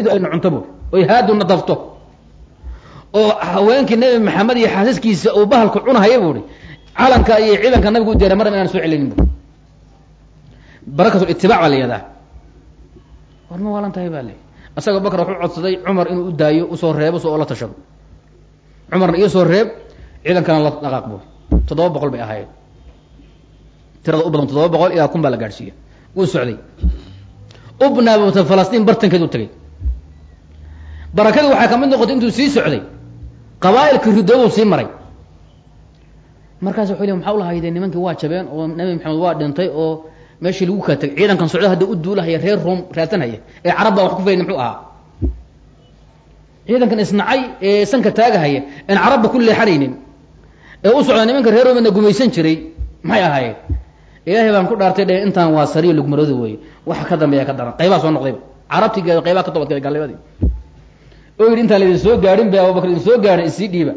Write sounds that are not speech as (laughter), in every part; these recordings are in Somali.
idu ayna cunto buuri oy haaduna dafto oo haweenkii nebi maxamed iyo xaasaskiisa uu bahalku cunahaya buuhi calanka iyo ciidanka nabigu u diyaray marna inaan soo celinin bu barakatu itibaac baa la yihahdaa war ma waalan tahay baa le asaga bakr wuxuu codsaday cumar inuu u daayo u soo reebo so oo la tashado cumarna iyo soo reeb ciidankana la dhaqaaq buuri toddoba boqol bay ahaayeen. Tirada u badan toddoba boqol ilaa kun baa la gaadhsiiya wuu socday. Ubnabta falastiin bartankeed u tagay barakadii waxaa ka mid noqotay intuu sii socday. Qabaa'ilka ridoobuu sii maray. Markaas wuxuu le maxaa ulahaydee nimankii waa jabeen oo nabi maxamed waa dhintay oo meeshii lagu kala tegay ciidankan socda hadda u duulahaya reer room raadsanhaya ee carab baa wax ku filayna muxuu ahaa? Ciidankan isnacay ee sanka taagahaya en carabba ku leexanaynin ee u socda nimanka reer roomna gumaysan jiray maxay ahaayeen? Ilaahay baan ku dhaartay dhe intaan waa sariyo lugmarooda wey waxa ka dambeeya ka daran qaybaa soo noqdayba carabtii qaybaa ka toobadkay gaalnimadii oo yidhi intaan laidin soo gaadhin ba abubakar idin soo gaadhin isii dhiiba.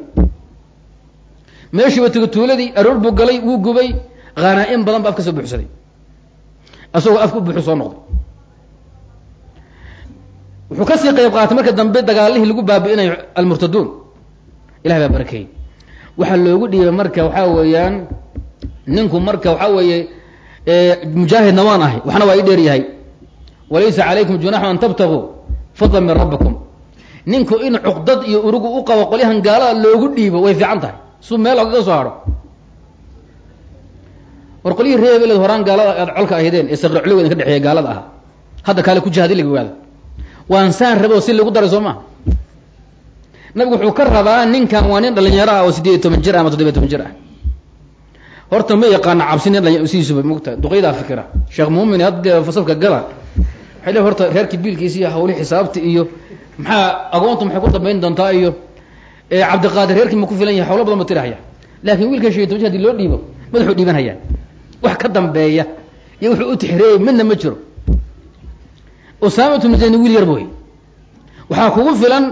Meeshiiba tiga tuuladii aroor buu galay wuu gubay hanaa-in badan ba af ka soo buuxsaday. Isagoo afka u buuxu soo noqday. Wuxuu ka sii qayb qaatay marka dambe dagaalihii lagu baabi'inayo almurtaduun. Ilahay baa barakeeyey waxaa loogu dhiibay marka waxaa weeyaan ninku marka waxaa weeye mujaahidna waan ahay waxna waa ii dheer yahay. Walaysa calaykum junaxu an tabtaguu fadla min rabbikum ninku in cuqdad iyo urugu u qabo qolyahan gaalada loogu dhiibo way fiican tahay. Suu meel ogaga soo haro war qolyihii reeb iled horaan gaalada aad colka ahaydeen ee saqricligo idin ka dhexeeya gaalada ahaa hadda kaale ku jihaadi laga waado waan saan rabo si lagu daray soo nabigu wuxuu ka rabaa ninkan waa nin dhalinyaro ah oo sideed toban jir ah ama toddobiyo toban jir ah. Horta ma yaqaana cabsi nin sidiisuba mogta duqaydaa fikira sheekh muumin hadde fasalka gala le horta reerkii biilkiisa iyo hawli xisaabta iyo maxaa agoonta maxay ku dambayn doontaa iyo cabdiqaadir reerkii ma ku filan yahay hawlo badan ba tirahaya laakin wiilka shan iyo toban loo dhiibo madaxuu dhiibanhayaa. Wax ka dambeeya iyo wuxuu u tixreeyay midna ma jiro. Usaamatu zayd wiil yar boy waxaa kugu filan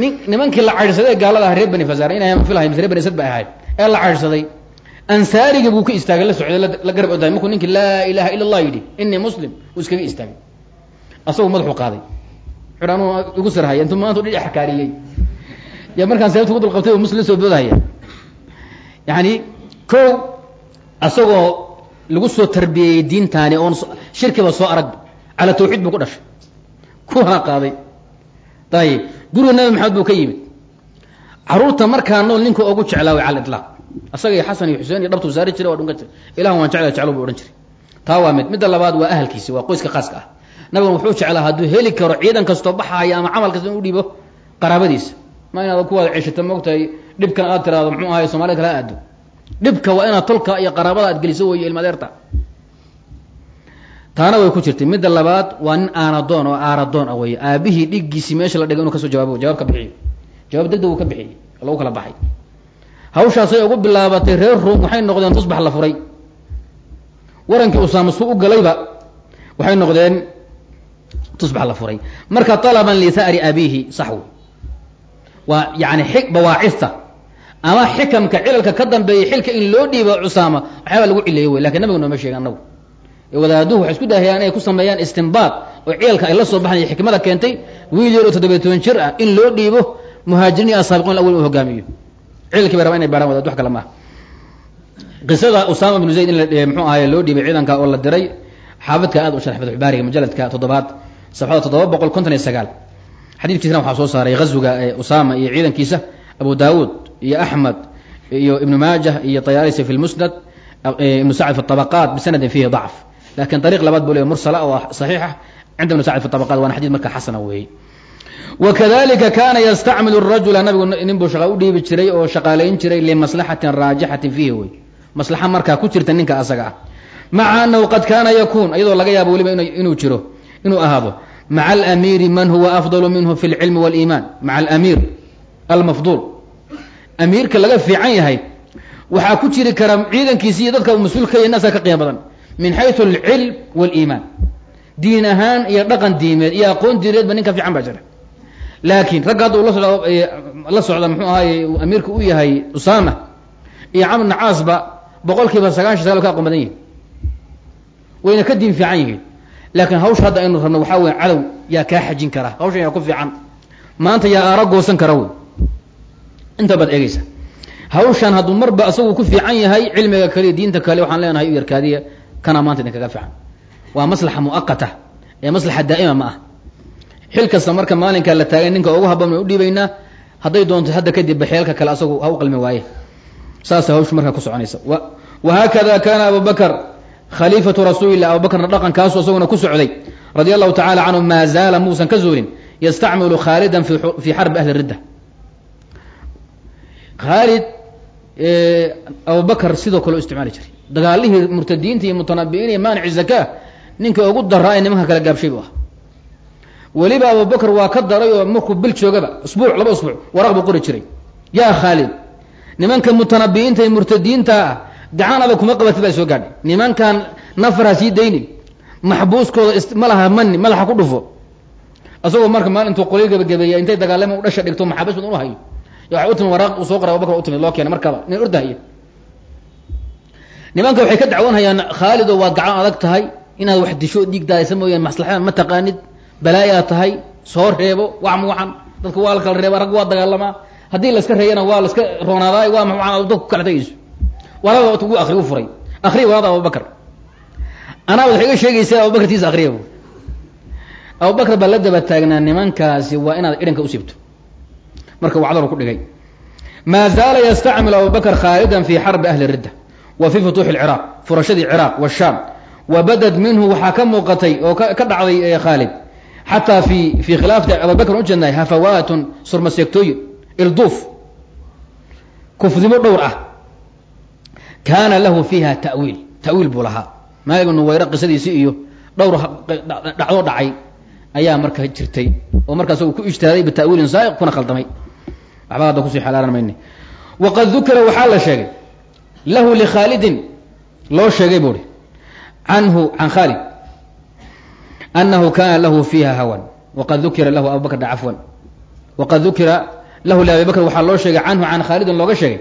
nin nimankii la caydhsaday ee gaalada ah reer bani fasar inay ma filahay mise reer bani asad ba ahayd ee la caydhsaday ansaariga buu ka istaagay la socday la garab odaay markuu ninkii laa ilaha ila allah yidhi inii muslim uu iskaga istaagay asagu madaxuu qaaday. Anuu igu sirhaya intuu maanta dhinac xakaariyey ya markaan ku dul qabtay muslim soo boodahaya. Yani ko asagoo lagu soo tarbiyeeyey diintaani oon shirkiba soo arag cala tawxiid buu ku dhashay. Kuwaa qaaday. Ayib guriga nabi maxamed buu ka yimid. Caruurta markaa nool ninka ugu jeclaa way cala ilaaq asaga iyo xasan iyo xuseen iyo dhabtuu saari jiray waa dhunkan jiray ilah waan jecla jeclo buu odhan jiray. Taa waa mid midda labaad waa ahalkiisi waa qoyska khaaska ah nabiguna wuxuu jeclaa hadduu heli karo ciidan kastoo baxaaya ama camal kasta in u dhiibo qaraabadiisa. Ma inaad kuwaad ceshata moogtahay dhibkan aad tiraado muxuu ahay somalida kala aado dhibka waa inaad tolka iyo qaraabada aad geliso weyo ilmadeerta taana way ku jirtay. Midda labaad waa nin aanadoon oo aaradoon ah wey aabihii dhiiggiisii meesha la dhigay inuu ka soo jawaabo jawaab ka bixiyo jawaab degdeg uu ka bixiyey. Lagu kala baxay. Hawshaasay ugu bilaabatay reer ruum waxay noqdeen tusbax la furay. Warankii usaama su u galayba waxay noqdeen tusbax la furay. Marka talaban lihari abiihi saxw waa yani bawaacista. Ama xikamka cilalka ka dambeeyay xilka in loo dhiibo cusaama waxyaaba lagu cileeyey wey laakiin nabiga nooma sheega anagu wadaaduhu waxay isku dahayaan inay ku sameeyaan istimbaad oo cilalka ay la soo baxnay xikmada keentay wiil yar oo toddobiya toban jir ah in loo dhiibo muhaajiriin asaabiqun awel u hogaamiyo. Cilalkii bay rabaa inay baaraan wadaad wax kale maaha. Qisada usaama bnu zayd in la mxuu ahaye loo dhiibay ciidanka oo la diray xaafidka aad u sharx fatxubaariga mujaladka toddobaad safxada toddoba boqol konton iyo sagaal. Xadiidkiisana waxaa soo saaray ghazuga ee usaama iyo ciidankiisa abu daawuud iyo axmed iyo ibnu maajah iyo tayaalisi fi lmusnad ibnu sacd fi طabaqaat bisanadin fiihi dacf. Lakin ariiq labaad buu leey mursala oo saxiixa cinda ibnu sacd fi طabaqat waana xadid marka xasana weeye wakadalika kana yastacmilu rajula nabigu nin buu shaqa u dhiibi jiray oo shaqaalayn jiray limaslaxatin raajixatin fiihi wey maslaxa markaa ku jirta ninka asaga ah. Maca anahu qad kaana yakun iyadoo laga yaabo weliba inuu jiro inuu ahaado maca alamiiri man huwa afdalu minhu fi lcilmi waliimaan maca alamiir almafduul. Amiirka laga fiican yahay waxaa ku jiri kara ciidankiisi iyo dadka mas'uulka y naasaa ka qiimo badan. Min xayu alcilm waliimaan diin ahaan iyo dhaqan diimeed iyo aqoon diineed diineedba ninka fiican baa jira. Laakiin ragga hadda eh, la socda mxuu ahaaye amiirka u yahay usama iyo camr nacaasba boqol kiiba sagaashan sagaal ka aqoon badan yihiin wayna ka diin fiican yihiin laakiin hawsha hadda aynu rabno waxaa weya cadow yaa kaa xajin kara hawshan yaa ku fiican. Maanta yaa aara goosan kara wey. Inta baad eegeysa hawshan hadduu marba asagu ku fiican yahay cilmiga kale diinta kale waxaan leenahay u yarkaadiya kana maanta idin kaga fiican. Waa maslaxa mu'aqata ee maslaxa daa'ima ma ah. Xil kasta marka maalinkaa la taagay ninka ugu habban u dhiibaynaa hadday doonto hadda kadibba xeelka kale asagu ha u qalmi waaye. Saasa hawshu markaa ku soconaysa. Wahaakada kana abu bakr khaliifatu rasuulilah abubakrna dhaqankaasu isaguna ku socday radia allahu tacala canhu maa zaala muusan ka zuulin yastacmilu khaalidan fii xarbi ahli ridda. Khaalid abubakr sidoo kale u isticmaali jiray. Dagaalihii murtadiinta iyo mutanabi'iin iyo maanici zakaa ninka ugu daraa ee nimanka kale gaabshay bu ah weliba abubakr waa ka daray oo markuu bil joogaba usbuuc laba usbuuc waraq buu qori jiray. Yaa khaalid nimanka mutanabi'iinta iyo murtadiinta ah gacan adag kuma qabatid baa soo gaadhay nimankan nafar ha sii daynin maxbuuskooda ma laha mani madaxa ku dhufo asagoo marka maalintuu qolyo gebagabeeya intay dagaalama u dhasha dhigto maxaabis badan u hayo waxay u timi waraaq uu soo qoray abubakr u timid loo keena markaba nin ordahaya nimanka waxay ka dacwanhayaan khaalido waad gacan adag tahay inaad wax disho dhiig daadaysa mooyaan maslaxada ma taqaanid balaayaa tahay soo reebo wax muwaxan dadka waa la kala reeba rag waa dagaalamaa haddii laska reeyana waa laska roonaaday waa muwaxan dadka ku kala walaada ugu akri u furay. Akriya walaada abubakr anaa waxay iga sheegaysaa abubakr tiisa akriya bu abubakr baa la daba taagnaa nimankaasi waa inaad idhanka usibto marka wacdaru ku dhigay. Maa zaala yastacmilu abubakr khaalidan fi xarbi ahli ridda wa fi futuuxi اlciraaq furashadii ciraaq washaam wa badad minhu waxaa ka oo ka dhacday khaalid. Xataa fi fi khilaafati abubakr u jeednahay hafawaatun surmaseegtooyin ilduuf kufdimo dhowr ah kaana lahu fiiha ta'wiil. Ta'wiil buu lahaa. Maalik nuwayre qisadiisii iyo dhowr dhacdo dhacay ayaa marka jirtay oo marka isagu ku ijtihaaday bita'wiilin saa'iq kuna khaldamay. Waxba hadda ku sii xalaalan mayne waqad dukira waxaa la sheegay lahu likhaalidin loo sheegay buuhi canhu can khaalid anahu kana lahu fiiha hawan. Waqad dukira lahu abubakr cafwan. Waqad dukira lahu liabi bakr waxaa loo sheegay canhu can khaalidin looga sheegay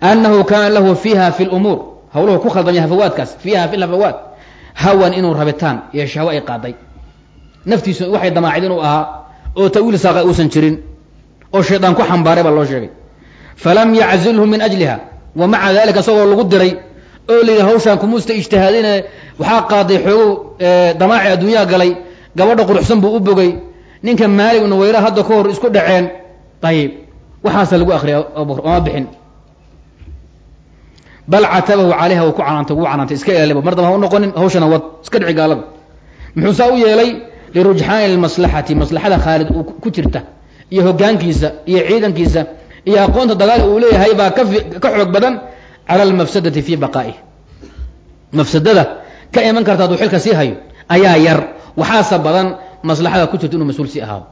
anahu kana lahu fiiha fi lumuur hawluhu ku khaldamay hafawaadkaas fiiha fi lhafawaat hawan inuu rabitaan iyo shahwo ay qaaday naftiisu waxay damaacid inuu ahaa oo tawiil saaqa uusan jirin oo shaydaan ku xambaaray baa loo sheegay falam yaczilhu min ajliha wa maca dalika isagoo lagu diray oo la hawshaan kumuusta ijtihaadine waxaa qaaday xoogow damaaci adduunyaha galay gabadha quruxsan buu u bogay ninka maalig nuwayra hadda ka hor isku dhaceen ayib waxaasa lagu abubakr ooma bixin bal catabahu calayha ku canaantay wuu canaantay iska ilaaliba. Mar damba ha u noqonin hawshana wad iska dhici gaalada muxuu saa u yeelay lirujxaani lmaslaxati maslaxada khaalid uu ku jirta iyo hoggaankiisa iyo ciidankiisa iyo aqoonta dagaal uu leeyahay baa ka xoog badan cala almafsadati fii baqaa'ih mafsadada ka iman karta hadduu xilka sii hayo ayaa yar. Waxaase badan maslaxada ku jirta inuu mas'uul sii ahaado.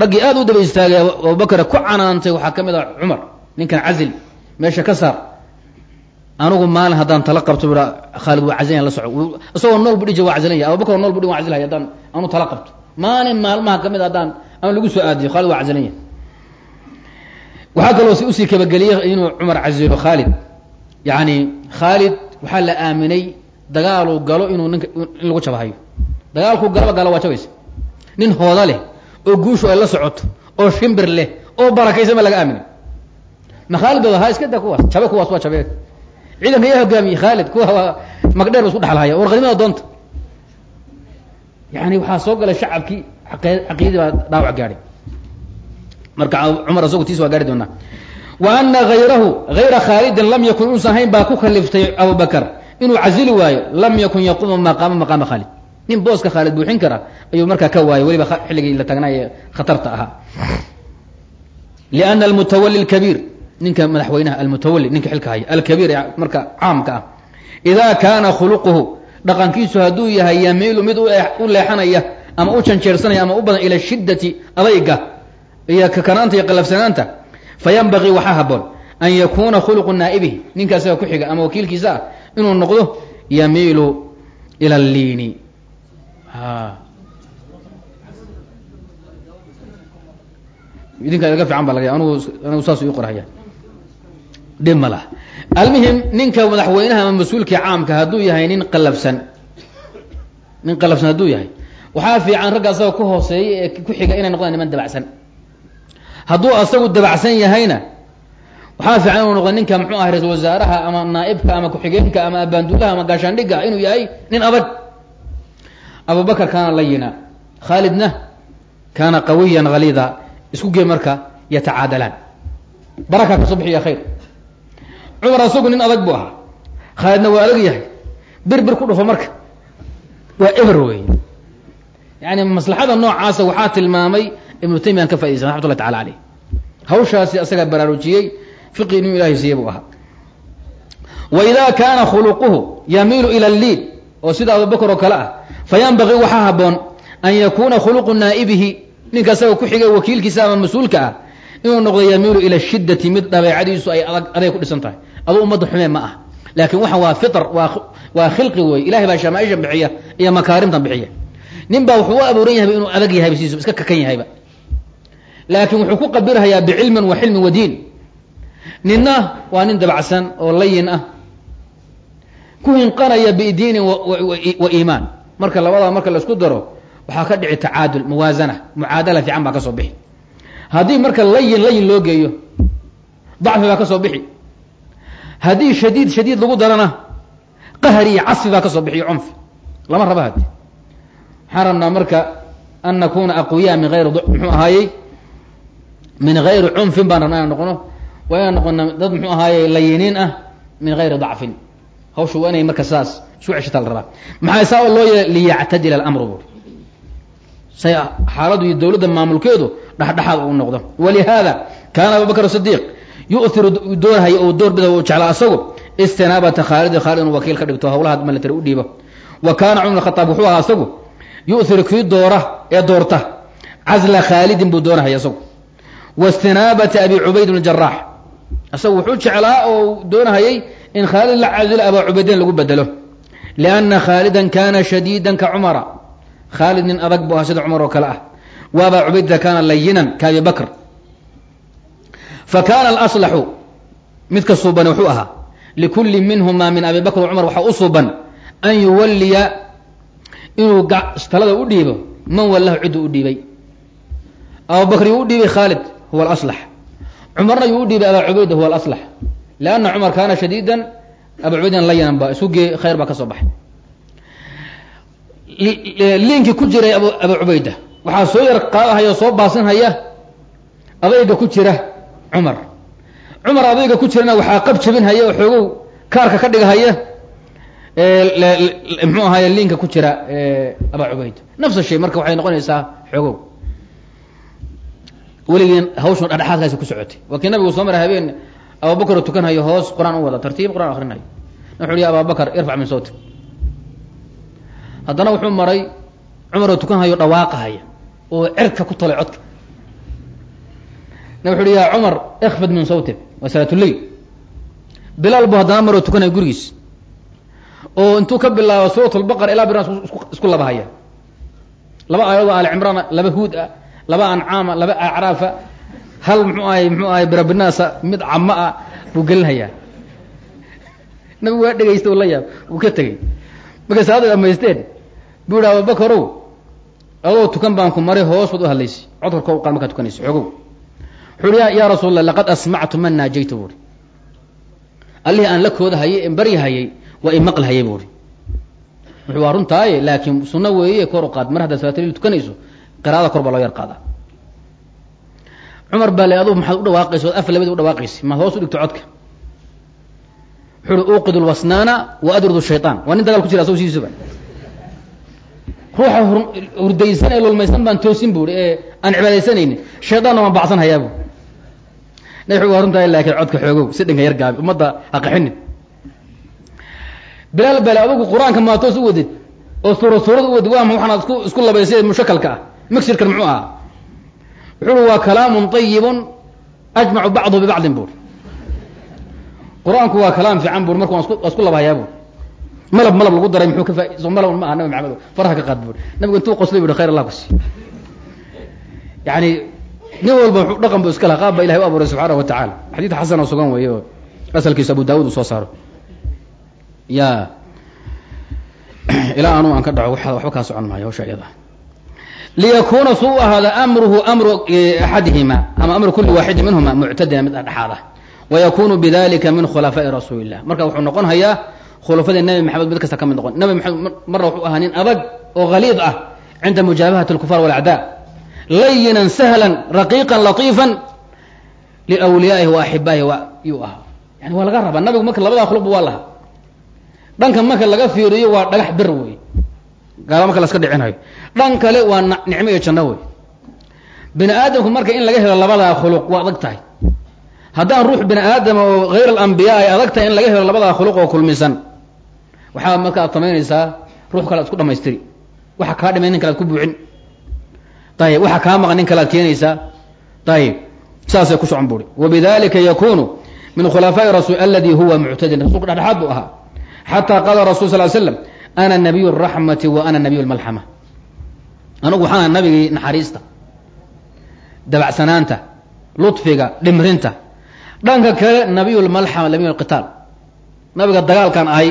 Raggii aada u daba istaagay abubakar ku canaantay waxaa ka mid ah cumar ninkan cazil meesha ka saar anigu maalin haddaan tala qabto bua khaalid waa cazilaya la soco isagoo nool bu dhiji waa cazilanya abubakar nool bu dhi waa cazilhay haddaan anu tala qabto. Maalin maalmaha ka mid haddaan ama lagu soo aadiyo khaalid waa cazilanya waxaa kaloo si u sii kabageliyey inuu cumar cazilo khaalid. Yani khaalid waxaa la aaminay dagaaluu galo inuu ninka in lagu jabahayo. Dagaalkuu galaba galo waa jabaysa nin hooda leh oo guushu ay la socoto oo shimbir leh oo barakaysan ba laga aaminay. Ma khaalid bad ha iska da kuwaas jabe kuwaas waa jabee ciidanka yaa hogaamiyey khaalid kuwa magdheer ba dhexlahaya war qadimada doonta. Yani waxaa soo galay shacabkii caqiidadii baa dhaawac gaadhay. Marka cumar isagu tiis waa gaari doonaa. Wa ana hayrahu hayra khaalidin lam yakun uusan hayn baa ku kaliftay abubakar. Inuu cazili waayo lam yakun yaquumu maqaama maqaama khaalid. Nin booska khaalid buuxin kara ayuu markaa ka waayay weliba xilligii la tagnaaye khatarta ahaa. Liana almutawali lkabiir ninka madaxweynaha almutawali ninka xilka haya alkabiir marka caamka ah. Idaa kaana khuluquhu dhaqankiisu hadduu yahay yamiilu mid u leexanaya ama u janjeersanaya ama u badan ila shiddati adayga iyo kakanaanta iyo qalafsanaanta fayanbagii waxaa haboon an yakuuna khuluqu naa'ibihi ninka ku xiga ama wakiilkiisa ah inuu noqdo yamiilu ila alliini. Idinka iga fiican ba laga anugu anugu saas ii qorhaya dhib almuhim ninka madaxweynaha ama mas'uulkii caamka hadduu yahay nin qalafsan nin qalafsan hadduu yahay. Waxaa fiican ragga asaga ku hooseeya ee ku xiga inay noqdaan niman dabacsan. Hadduu asagu dabacsan yahayna waxaa fiican inuu noqdo ninka muxuu ahay ra'isul wasaaraha ama naa'ibka ama ku-xigeenka ama abaanduulaha ama gaashaandhigga inuu yahay nin adag abubakar kaana layina khaalidna kaana qawiyan haliida isku gee marka yatacaadalaan barakaa ka soo bixiya khayr cumar asagu nin adag buu ahaa. Khaalidna waa adag yahay. Bir bir ku dhufo marka. Waa eber wey yani maslaxada noocaasa waxaa tilmaamay ibnu taymiyan ka faidaysan raxmat ullahi tacala aleyh hawshaasi asagaa baraarujiyey fiqi inuu ilahay siiyey buu ahaa. Wa idaa kaana khuluquhu yamiilu ila alliid oo sida abubakr oo kale ah fayanbagii waxaa haboon an yakuuna khuluqu naa'ibihi ninka asaga ku xigay wakiilkiisa ama mas'uulka ah inuu noqdo yamiilu ila shidati mid dabeecadiisu ay adag aday ku dhisan tahay. Aduu ummadda xumee ma ah. Laakiin waxan waa fitr waa waa khilqi wey ilahay baa shamaaisha bixiya iyo makaarimtan bixiya. Nin baa wuxuu u abuuran yahayba inuu adag yahayba sidiisu iska kakan yahayba laakiin wuxuu ku qabirhayaa bicilmin wa xilmin wa diin. Ninna waa nin dabacsan oo layin ah. Ku hinqanaya bidiinin wa iimaan. Marka labadaa marka la daro waxaa ka dhici tacaadul muwaasana mucaadala fiican baa ka soo bixi haddii marka layin layin loo geeyo dacfi baa ka soo bixi. Haddii shadiid shadiid lagu darana qahri iyo casfi baa ka soo bixi iyo cunfi lama raba hadi waxaan rabnaa marka an nakuna aqwiya min ayri muxuu ahaayey? Min gayri cunfin baan rabnaa inaan noqono. Waa inaan noqona dad muxuu ahaaye layiniin ah min gayri dacfin. Hawsha waa inay marka saas isu ceshata la rabaa. Maxaa saa loo yeelay liyactadila alamru buuri say xaaladu iyo dawladda maamulkeedu dhexdhexaad uu noqdo. Walihaada kaana abubakr sidiiq yu'iru doorhaya oo door bida u jeclaa asagu istinaabata khaalidi khaalid inuu wakiil ka dhigto hawlaha milatary u dhiibo. Wa kaana cumar khataab wuxuu ahaa asagu yu'iru kii doora ee doorta casla khaalidin buu doonahaya asagu. Wa abi cubayd bn jaraax asagu wuxuu jeclaa oo doonahayay in khaalid la casilo abaa cubayden lagu bedelo. Lianna khaalidan kana shadiidan ka cumara. Khaalid nin adag bu ahaa sida cumar oo kale ah wa abaa cubaydata kaana layinan ka abi bakr. Fa kaana alaslaxu midka suuban wuxuu ahaa likulli minhuma min abi bakr cumar waxaa u suuban an yuwalliya inuu talada u dhiibo man wallahu cidduu u dhiibay. Abubakr yuu u dhiibay khaalid huwa alaslax. Cumarna yuu u dhiibay abaa cubayda huwa alaslax. Lianna cumar kaana shadiidan abaa cubaydan layanan ba isu gee khayr baa ka soo baxay. Liinkii ku jiray abaa cubayda waxaa soo yar qaadahaya oo soo baasinhaya adayga ku jira cumar. Cumar adayga ku jirana waxaa qab jabinhaya oo xoogow kaarka ka dhigahaya mxuu ahaay liinka ku jira abaa cubayd. Nafsa shay marka waxay noqonaysaa xoogow. Weligii hawshan dhexdhexaadkaasi ku socotay. Waa nabigu soo mara habeen abubakar oo tukanhayo hoos qur'aan u wada tartiib qur'aan akrinayo wuxu uhi ya irfac min sawti haddana wuxuu maray cumar oo tukanhayo dhawaaqahaya oo cerka ku talay codka. Na wuxu uhi ya cumar ikfid min sawtik waa salaatuleyl bilaal bu haddana maroo tukanayo gurigiis. Oo intuu ka bilaabo suurat lbaqara ilaa biran isku labahaya laba aayadoo aali cimraana laba huud ah laba ancaama laba acraafa hal muxuu ahay muxuu ahay birabinaasa mid camo ah buu gelinhayaa nabigu waa dhegaysta la yaab wuu ka tegey. Markay salaada dhamaysteen buu yihi abubakarow adoo tukan baan ku maray hoos baad u hadlaysay. Codka kor u qaad markaa tukanaysa xoogow wuxuu hi ya rasuul allah laqad asmactu man naajayta buuri allihii aan la kooda hayay en baryi hayay waa i maqli hayay buuri wuxuu waa runtaaye laakiin sunno weeye kor u qaad mar haddaad salaataliil tukanayso qiraada kor baa loo yar qaadaa. Cumar baa le adugu maxaad u dhawaaqaysa ood af u dhawaaqaysa maad hoos u dhigto codka. Wuxuu uhi uuqid lwasnaana wa adrudu shayطaan waa nin dagaal ku jira asag sidiisuba ruuxa hurdaysan ee lulmaysan baan toosin bu i ee aan cibaadaysanaynin shaydaanna waan bacsan hayaa bu nabi waa runtaa laakiin codka xoogow si dhinka yar gaabi ummadda ha qaxinin bilaal bale adugu qur'aanka maa toos u wadid oo suura suurad u wadid waa waxaanaad isku isku labaysay mushakalka ah? Mixirkan muxuu ahaa? Wuxuu ui waa kalaamun طayibun ajmacu bacduhu bibacdin buur qur'aanku waa kalaam fiican buur marka waa isku labahayaa buur malab malab lagu daray muxuu ka faa so malab ma aha nabi maxamed faraha ka qaad buur nabigu intuu qoslay bu khayr allah ku sii yani nin walba dhaqan bu iska laha qaab ba ilahay u abuuray tacaala. Xadiid xasan oo sugan weeye oo asalkiisu abu daawud soo saaro. Ya (clears throat) ilaa anu aan ka dhaco waxba kaa socon maayo hawsha iyada. Liyakuuna su u amruhu amru axadihima ama amru kuli waaxidin minhuma muctadina mid dhexaad ah wayakunu bidalika min khulafaa'i rasuuli marka wuxuu noqon hayaa khulafadii nabi maxamed mid kasta ka noqon. Nabi maxamed marna wuxuu ahaa nin adag oo haliid ah cinda mujaabahati alkufaar walacdaa. Layinan sahlan raqiiqan latiifan liwliyaa'ihi wa axibaa'ihi yuu ahaa. Yani waa laga rabaa. Nabigu marka labadaa khuluqba waa lahaa. Dhanka marka laga fiiriyo waa dhagax bir wey. Gaala marka laska dhicinayo. Dhan kale waa nicmo iyo janno wey. Bini aadamku marka in laga helo labadaa khuluq waa adag tahay. Haddaan ruux bini aadama oo hayr alambiyaa ay adag tahay in laga helo labadaa khuluq oo kulmisan waxaa marka aad samaynaysaa ruux kale ad isku dhamaystiri. Waxa kaa dhimay nin kale ad ku buuxin. Ayib waxa kaa maqan nin kale ad keenaysaa. Ayib saasay ku socon buri wabidalika yakunu min khulafaa'i rasul aladi huwa muctadin rasulka dhexdhexaad buu ahaa. Xataa qaala rasul sal slam ana nabiy raxmati wa ana nabiy lmalxama. Anugu waxaan nabigii naxariista dabacsanaanta ludfiga dhimrinta. Dhanka kale nabiy lmalxama nabiy lqitaal. Nabiga dagaalkan ahay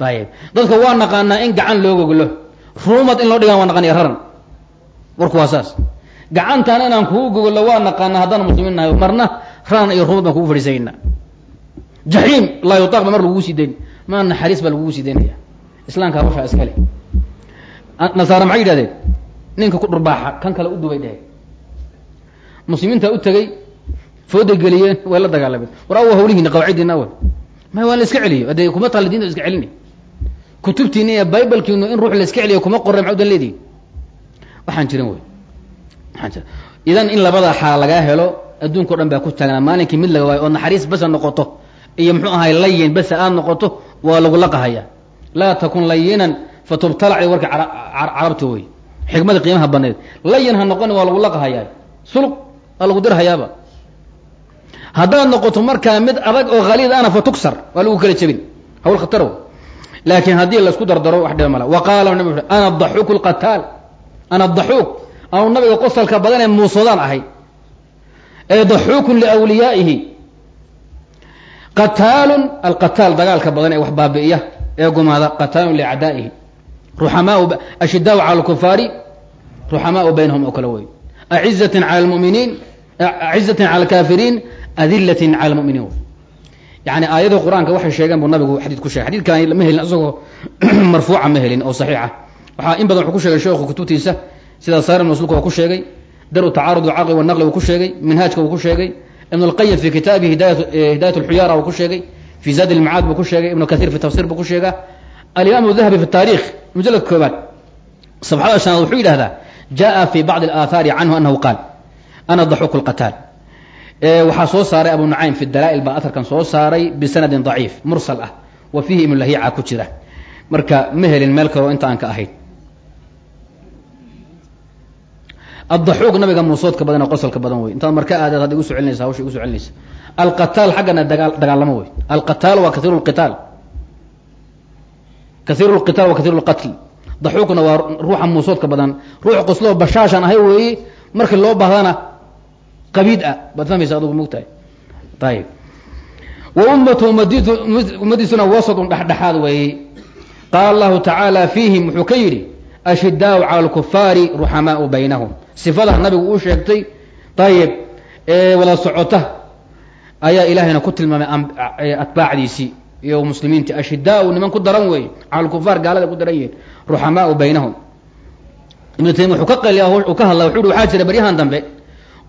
ayib dadka waa naqaanaa in gacan loo goglo. Ruumad in loo dhigaan waa naqaniya raran. Warku waa saas. Gacantaan inaan kugu gogollo waa naqaanaa haddaan muslimiin nahay. Marna raran iyo ruumad baan kugu fadhiisayna jaxiim laa yutaaq ba mar lagugu sii dayn ma naxariis baa lagugu sii daynaya islaamka hawshaa iskale nasaare maxay yidhahdeen ninka ku dhurbaaxa kan kale u dubay dhehe muslimiintaa u tegey fooda geliyeen way la dagaalameen. War awa hawlihiina qawaaciddiina awa may waa la iska celiyo? Adee kuma taalla dinta iska celini kutubtiina iyo bibalkiinu in ruux la iska celiyo kuma qorre maxaa udan leedihin waxaan jirin wey. Waxaan jira idan in labada xaal lagaa helo adduunka o dhan baa ku taagnaa. Maalinkii mid laga waayo oo naxariis basa noqoto iyo muxuu ahay layin basa aad noqoto waa lagu laqahaya laa takun layinan fatubtalac warka carabta wey. Xikmada qiimaha badneed layin ha noqoni waa lagu laqahayaa. Sulq waa lagu dirhayaaba. Haddaad noqoto markaa mid adag oo haliid ana fa tugsar waa lagu kala jebin. Hawl khatarow laakiin haddii la isku dardaro wax dhiba mala. Wa qaala nabi ui ana daxuuk lqataal ana daxuuk anu nabiga qosalka badan ee muusoodaan ahay. Ee daxuukun liwliyaa'ihi qataalun alqataal dagaalka badan ee wax baabi'iya ee gumaada. Qataalun liacdaa'ihi. Ruxamaau ashidaau cala alkufaari ruxamaau baynahum oo kale wey acizatin cala lmuminiin acizatin cala alkaafiriin. Adilatin cala lmuminiin yani aayadii qur-aanka waxay sheegeen buu nabigu xadiid ku shegay xadidkan ma helin isagoo (clears throat) marfuuca ma helin oo saxiixa waxaa in badan wuxuu ku sheegay sheekhu kutubtiisa sida saar maslka waa ku sheegay daru tacaarud caqli wanaqli wuu ku sheegay minhaajka wuu ku sheegay ibn اlqayim fi kitaabihi hidayat اlxuyaara wuu ku sheegay fi zaad اlmacaad buu ku sheegay ibnu kahiir fi tafsir buu ku sheegaa alimaam dahabi fi taarikh mujalad koobaad sabxada shanaad wuxuu yidhahdaa jaءa fi bacضi اlaahaari canhu anahu qaal ana daxuuk اlqataal waxaa soo saaray abu nucaym fi dalaa'il baa aharkan soo saaray bisanadin daciif mursal ah wa fiihi ibnu lahiica ku jira. Marka ma helin meel kaleo inta aan ka ahayn. Addaxuuq nabiga muusoodka badan ee qosolka badan wey. Intaad marka aadaad hadda igu celinaysa hawsha igu so celinaysa. Alqataal xaggana dagaa dagaalamo wey. Alqataal waa kaiiru lqitaal kaiiru lqitaal wa kaiiru lqatl daxuuqna waa ruuxa muusoodka badan. Ruux qosloo bashaashan ahay weeye markii loo bahdana qabiid ah baad fahmaysa adugu mogtahay ayib wa ummadiisuna wasatun dhexdhexaad weeye. Qaala allahu tacaala fiihim wuxuu ka yidhi ashidaau cala alkufaari ruxamaau baynahum. Sifada nabigu uu sheegtay ayib wada socota ayaa ilaahayna ku tilmaamay atbaacdiisii iyo muslimiinti ashidaau niman ku daran weeye cala alkufaar gaalada ku daran yihiin ruxamaau baynahum. Ibnu taymiya wuxuu ka qaliya uu ka hadla wuxu uhi waxaa jira baryahan dambe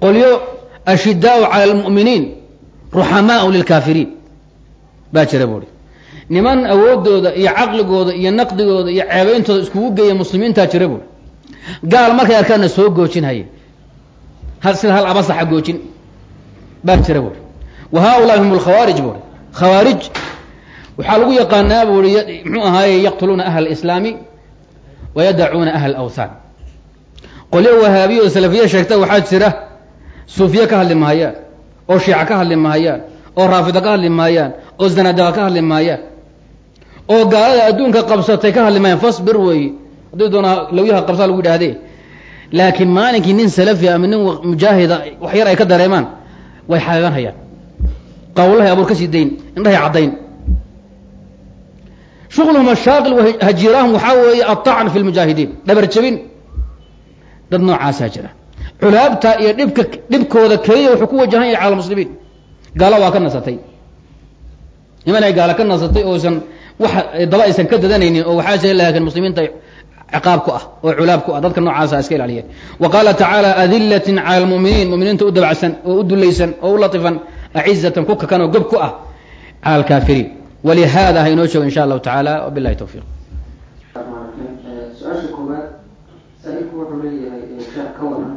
qolyo ashidaau cala almu'miniin ruxamaau lilkaafiriin baa jira buuhi niman awoodooda iyo caqligooda iyo naqdigooda iyo ceebeyntooda iskugu geeya muslimiintaa jira buuhi gaal markay arkaanna soo goojinhaye sida hal abasaxa goojin baa jira buuhi wa haaulaai hum lkhawaarij buuhi khawaarij waxaa lagu yaqaanaa buuhi muxuu ahaaye yaqtuluuna ahla alislaami wa yadacuuna ahla alawthaan qolyo wahaabiya oo salafiya sheegta waxaa jira suufiye ka hadli mahayaan oo shiica ka hadli mahayaan oo raafida ka hadli mahayaan oo zanadaqa ka hadli mahayaan oo gaalada adduunka qabsatay ka hadli mahayaan fasbir weeye haddii doonaa lawyaha qabsaa lagu yidhaahdee laakiin maalinkii nin salafi ama nin mujaahida wax yar ay ka dareemaan way xaqiiqan hayaan qawlahay abuur ka sii dayn indhahay caddayn shuغluhum ashaaqil hajiiraahum waxaa weeye aلطacn fi lmujaahidiin dhabar jebin dad noocaasaa jira culaabta iyo dhibka dhibkooda keliya wuxuu ku wajahan yahay cala muslimiin gaalo waa ka nasatay. Niman ay gaalo ka nasatay oosan wax daba aysan ka dadanaynin oo waxaase laakiin muslimiinta ciqaab ku ah oo culaab ku ah. Dadka noocaasa iska ilaaliyeen. Wa qaala tacaala adilatin cala almu'miniin muminiinta u dabacsan oo u dulaysan oo u latifan acizatan ku kakan oo gob ku ah cala alkaafiriin walihada ha inoo sheego insha allahu tacaala wabilahi tawfiiq. Su'aasha koowaad saa-ilku wuxuu leeyahay sheekh ka waran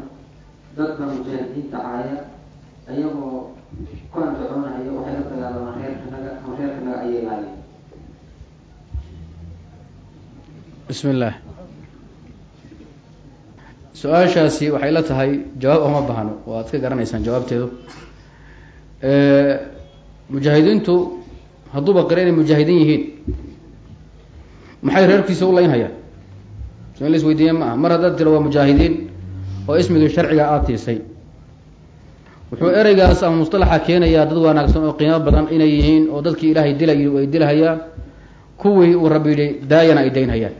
dadka mujaahidiinta caaya ayagoo ku andacoonaya waxay la dagaalamaan reerkanaga ama reerkanaga ayay laayeen bismi illaah su'aashaasi waxay la tahay jawaab oma bahno waad ka garanaysaan jawaabteedu. Mujaahidiintu hadduuba qira inay mujaahidiin yihiin maxay reerkiisa u laynhayaan so in la isweydiiye ma aha mar haddaad tiro waa mujaahidiin oo ismigii sharciga aada tiisay wuxuu ereygaas ama mustalaxa keenayaa dad wanaagsan oo qiimo badan inay yihiin oo dadkii ilaahay dilay ay dilhayaan kuwii uu rabbi yihi daayana ay daynhayaan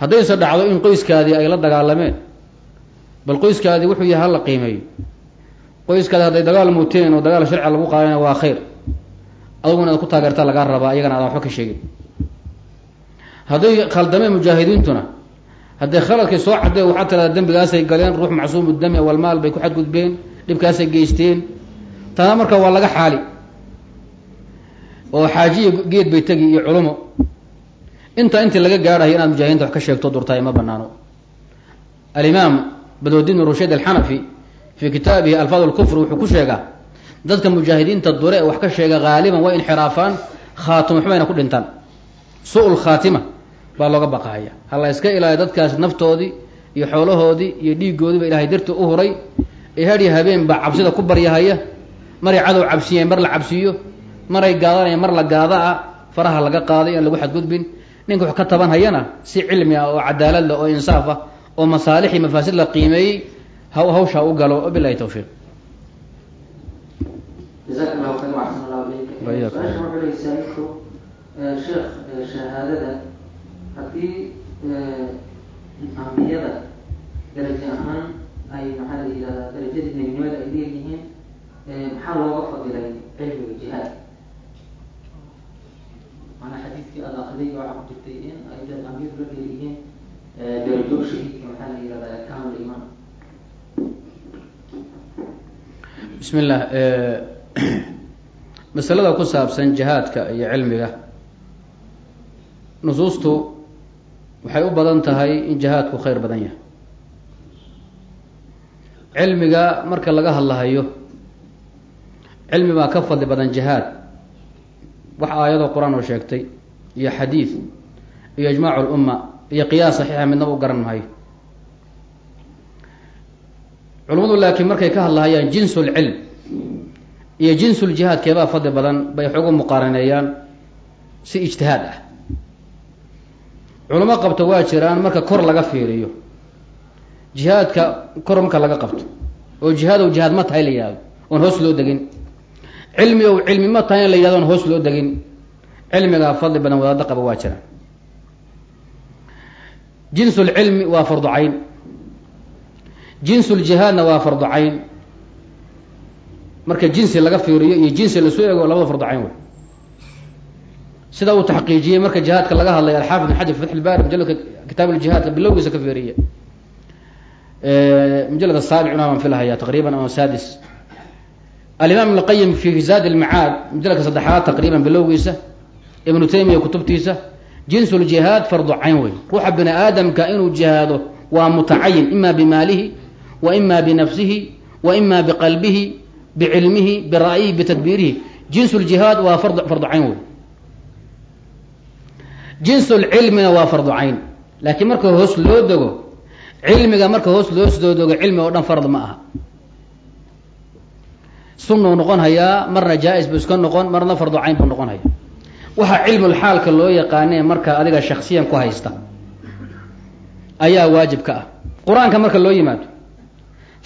haddayse dhacdo in qoyskaadii ay la dagaalameen bal qoyskaadii wuxuu yahay hala qiimeeyo qoyskaadi hadday dagaal muteen oo dagaal sharciga lagu qaadana waa khayr. Adugu inaad ku taageertaa lagaa rabaa iyagana adan waxba ka sheegin. Hadday khaldameen mujaahidiintuna hadday khaladkay soo cadeen waxaa tiradaa dembigaasay galeen ruux macsuumu dami walmaal bay ku xadgudbeen dhibkaasay geysteen. Tana marka waa laga xaali. Oo xaajiya geed bay tegi iyo culumo. Inta intii laga gaadhayo inaad mujaahidiinta wax ka sheegto durtaay ma banaano alimaam badwadiin rushayd alxanafi fii kitaabihi alfaad lkufr wuxuu ku sheegaa dadka mujaahidiinta dure wax ka sheega haaliban way inxiraafaan khaatimo xumayna ku dhintaan. Su'ul khaatima baa looga baqahaya hala iska ilaaliyo dadkaas naftoodii iyo xoolahoodii iyo dhiigoodiiba ilahay dartii u huray. Ee hadhiyo habeen baa cabsida ku baryahaya. Maray cadow cabsiyeen mar la cabsiiyo. Maray gaadanayeen mar la gaada ah faraha laga qaaday aan lagu xadgudbin. Ninka wax ka taban hayana si cilmi ah oo cadaalad leh oo insaaf ah oo masaalix iyo mafaasid la qiimeeyey ha hawshaa u galo. Tawfiiq. Khayr waxsan allahu ilayka su'aasha wuxuu leeyay saa-ilku sheekh shahaadada haddii ambiyada darajo ahaan ay maxaa la yihahdaa darajadii nebinimada ay leeyihiin maxaa looga fadilay cilmiga jihaad maanaa xadiidkii aada akriday waxaa ku jirtay in ay ambiyadu la leeyihiin darajo shahiidka maxaa la yihahdaa kaamil imaan bismi illah (clears throat) masalada ku saabsan jihaadka iyo cilmiga. Nusuustu waxay u badan tahay in jihaadku khayr badan yahay. Cilmiga marka laga hadlahayo cilmi baa ka fadli badan jihaad. Wax aayadoo qur'aan oo sheegtay iyo xadiid iyo ijmaacu lumma iyo qiyaas saxiixa midnaba u garan mahayo culamadu laakiin markay ka hadlahayaan jinsu lcilm iyo jinsuljihaad keebaa fadli badan bay xogu muqaaraneeyaan si ijtihaad ah culamo qabto waa jiraan marka kor laga fiiriyo. Jihaadka kor marka laga qabto. Oo jihaad jihaad ma tahay la yihahdo oon hoos loo degin. Cilmi ow cilmi ma tahay in la yihahdo oon hoos loo degin. Cilmigaa fadli badan wadaado qaba waa jiraan. Jinsulcilmi waa fardu cayn. Jinsuljihaadna waa fardu marka jinsi laga fiiriyo iyo jinsi lasu eego labada fardu cayn wey sida uu taxqiijiyey marka jihaadka laga hadlay alxaafid ibn xajar fatx ilbari mujaladka kitaab ljihaadka bilowgiisa ka fiiriye mujalad asaabic unaa baan filahaya taqriban ama sadis alimaam ibn qayim fi zaad ilmacaad mujaladka saddexaad taqriban bilowgiisa. Ibnu taymiya kutubtiisa. Jinsu ljihaad fardu cayn wey ruuxa bini aadamka inuu jihaado waa mutacayin ima bimaalihi wa ima binafsihi wa ima biqalbihi bicilmihi bira'yihi bitadbiirihi jinsu ljihaad waa fard fardu cayn wey jinsu lcilmina waa fardu cayn. Laakiin marka hoos loo dego cilmiga marka hoos loo soo dego cilmi oo dhan fard ma aha. Sunuu noqon hayaa marna jaa-is buu iska noqon marna fardu cayn buu noqon haya waxaa cilmulxaalka loo yaqaanee marka adiga shaksiyan ku haysta ayaa waajib ka ah. Qur'aanka marka loo yimaado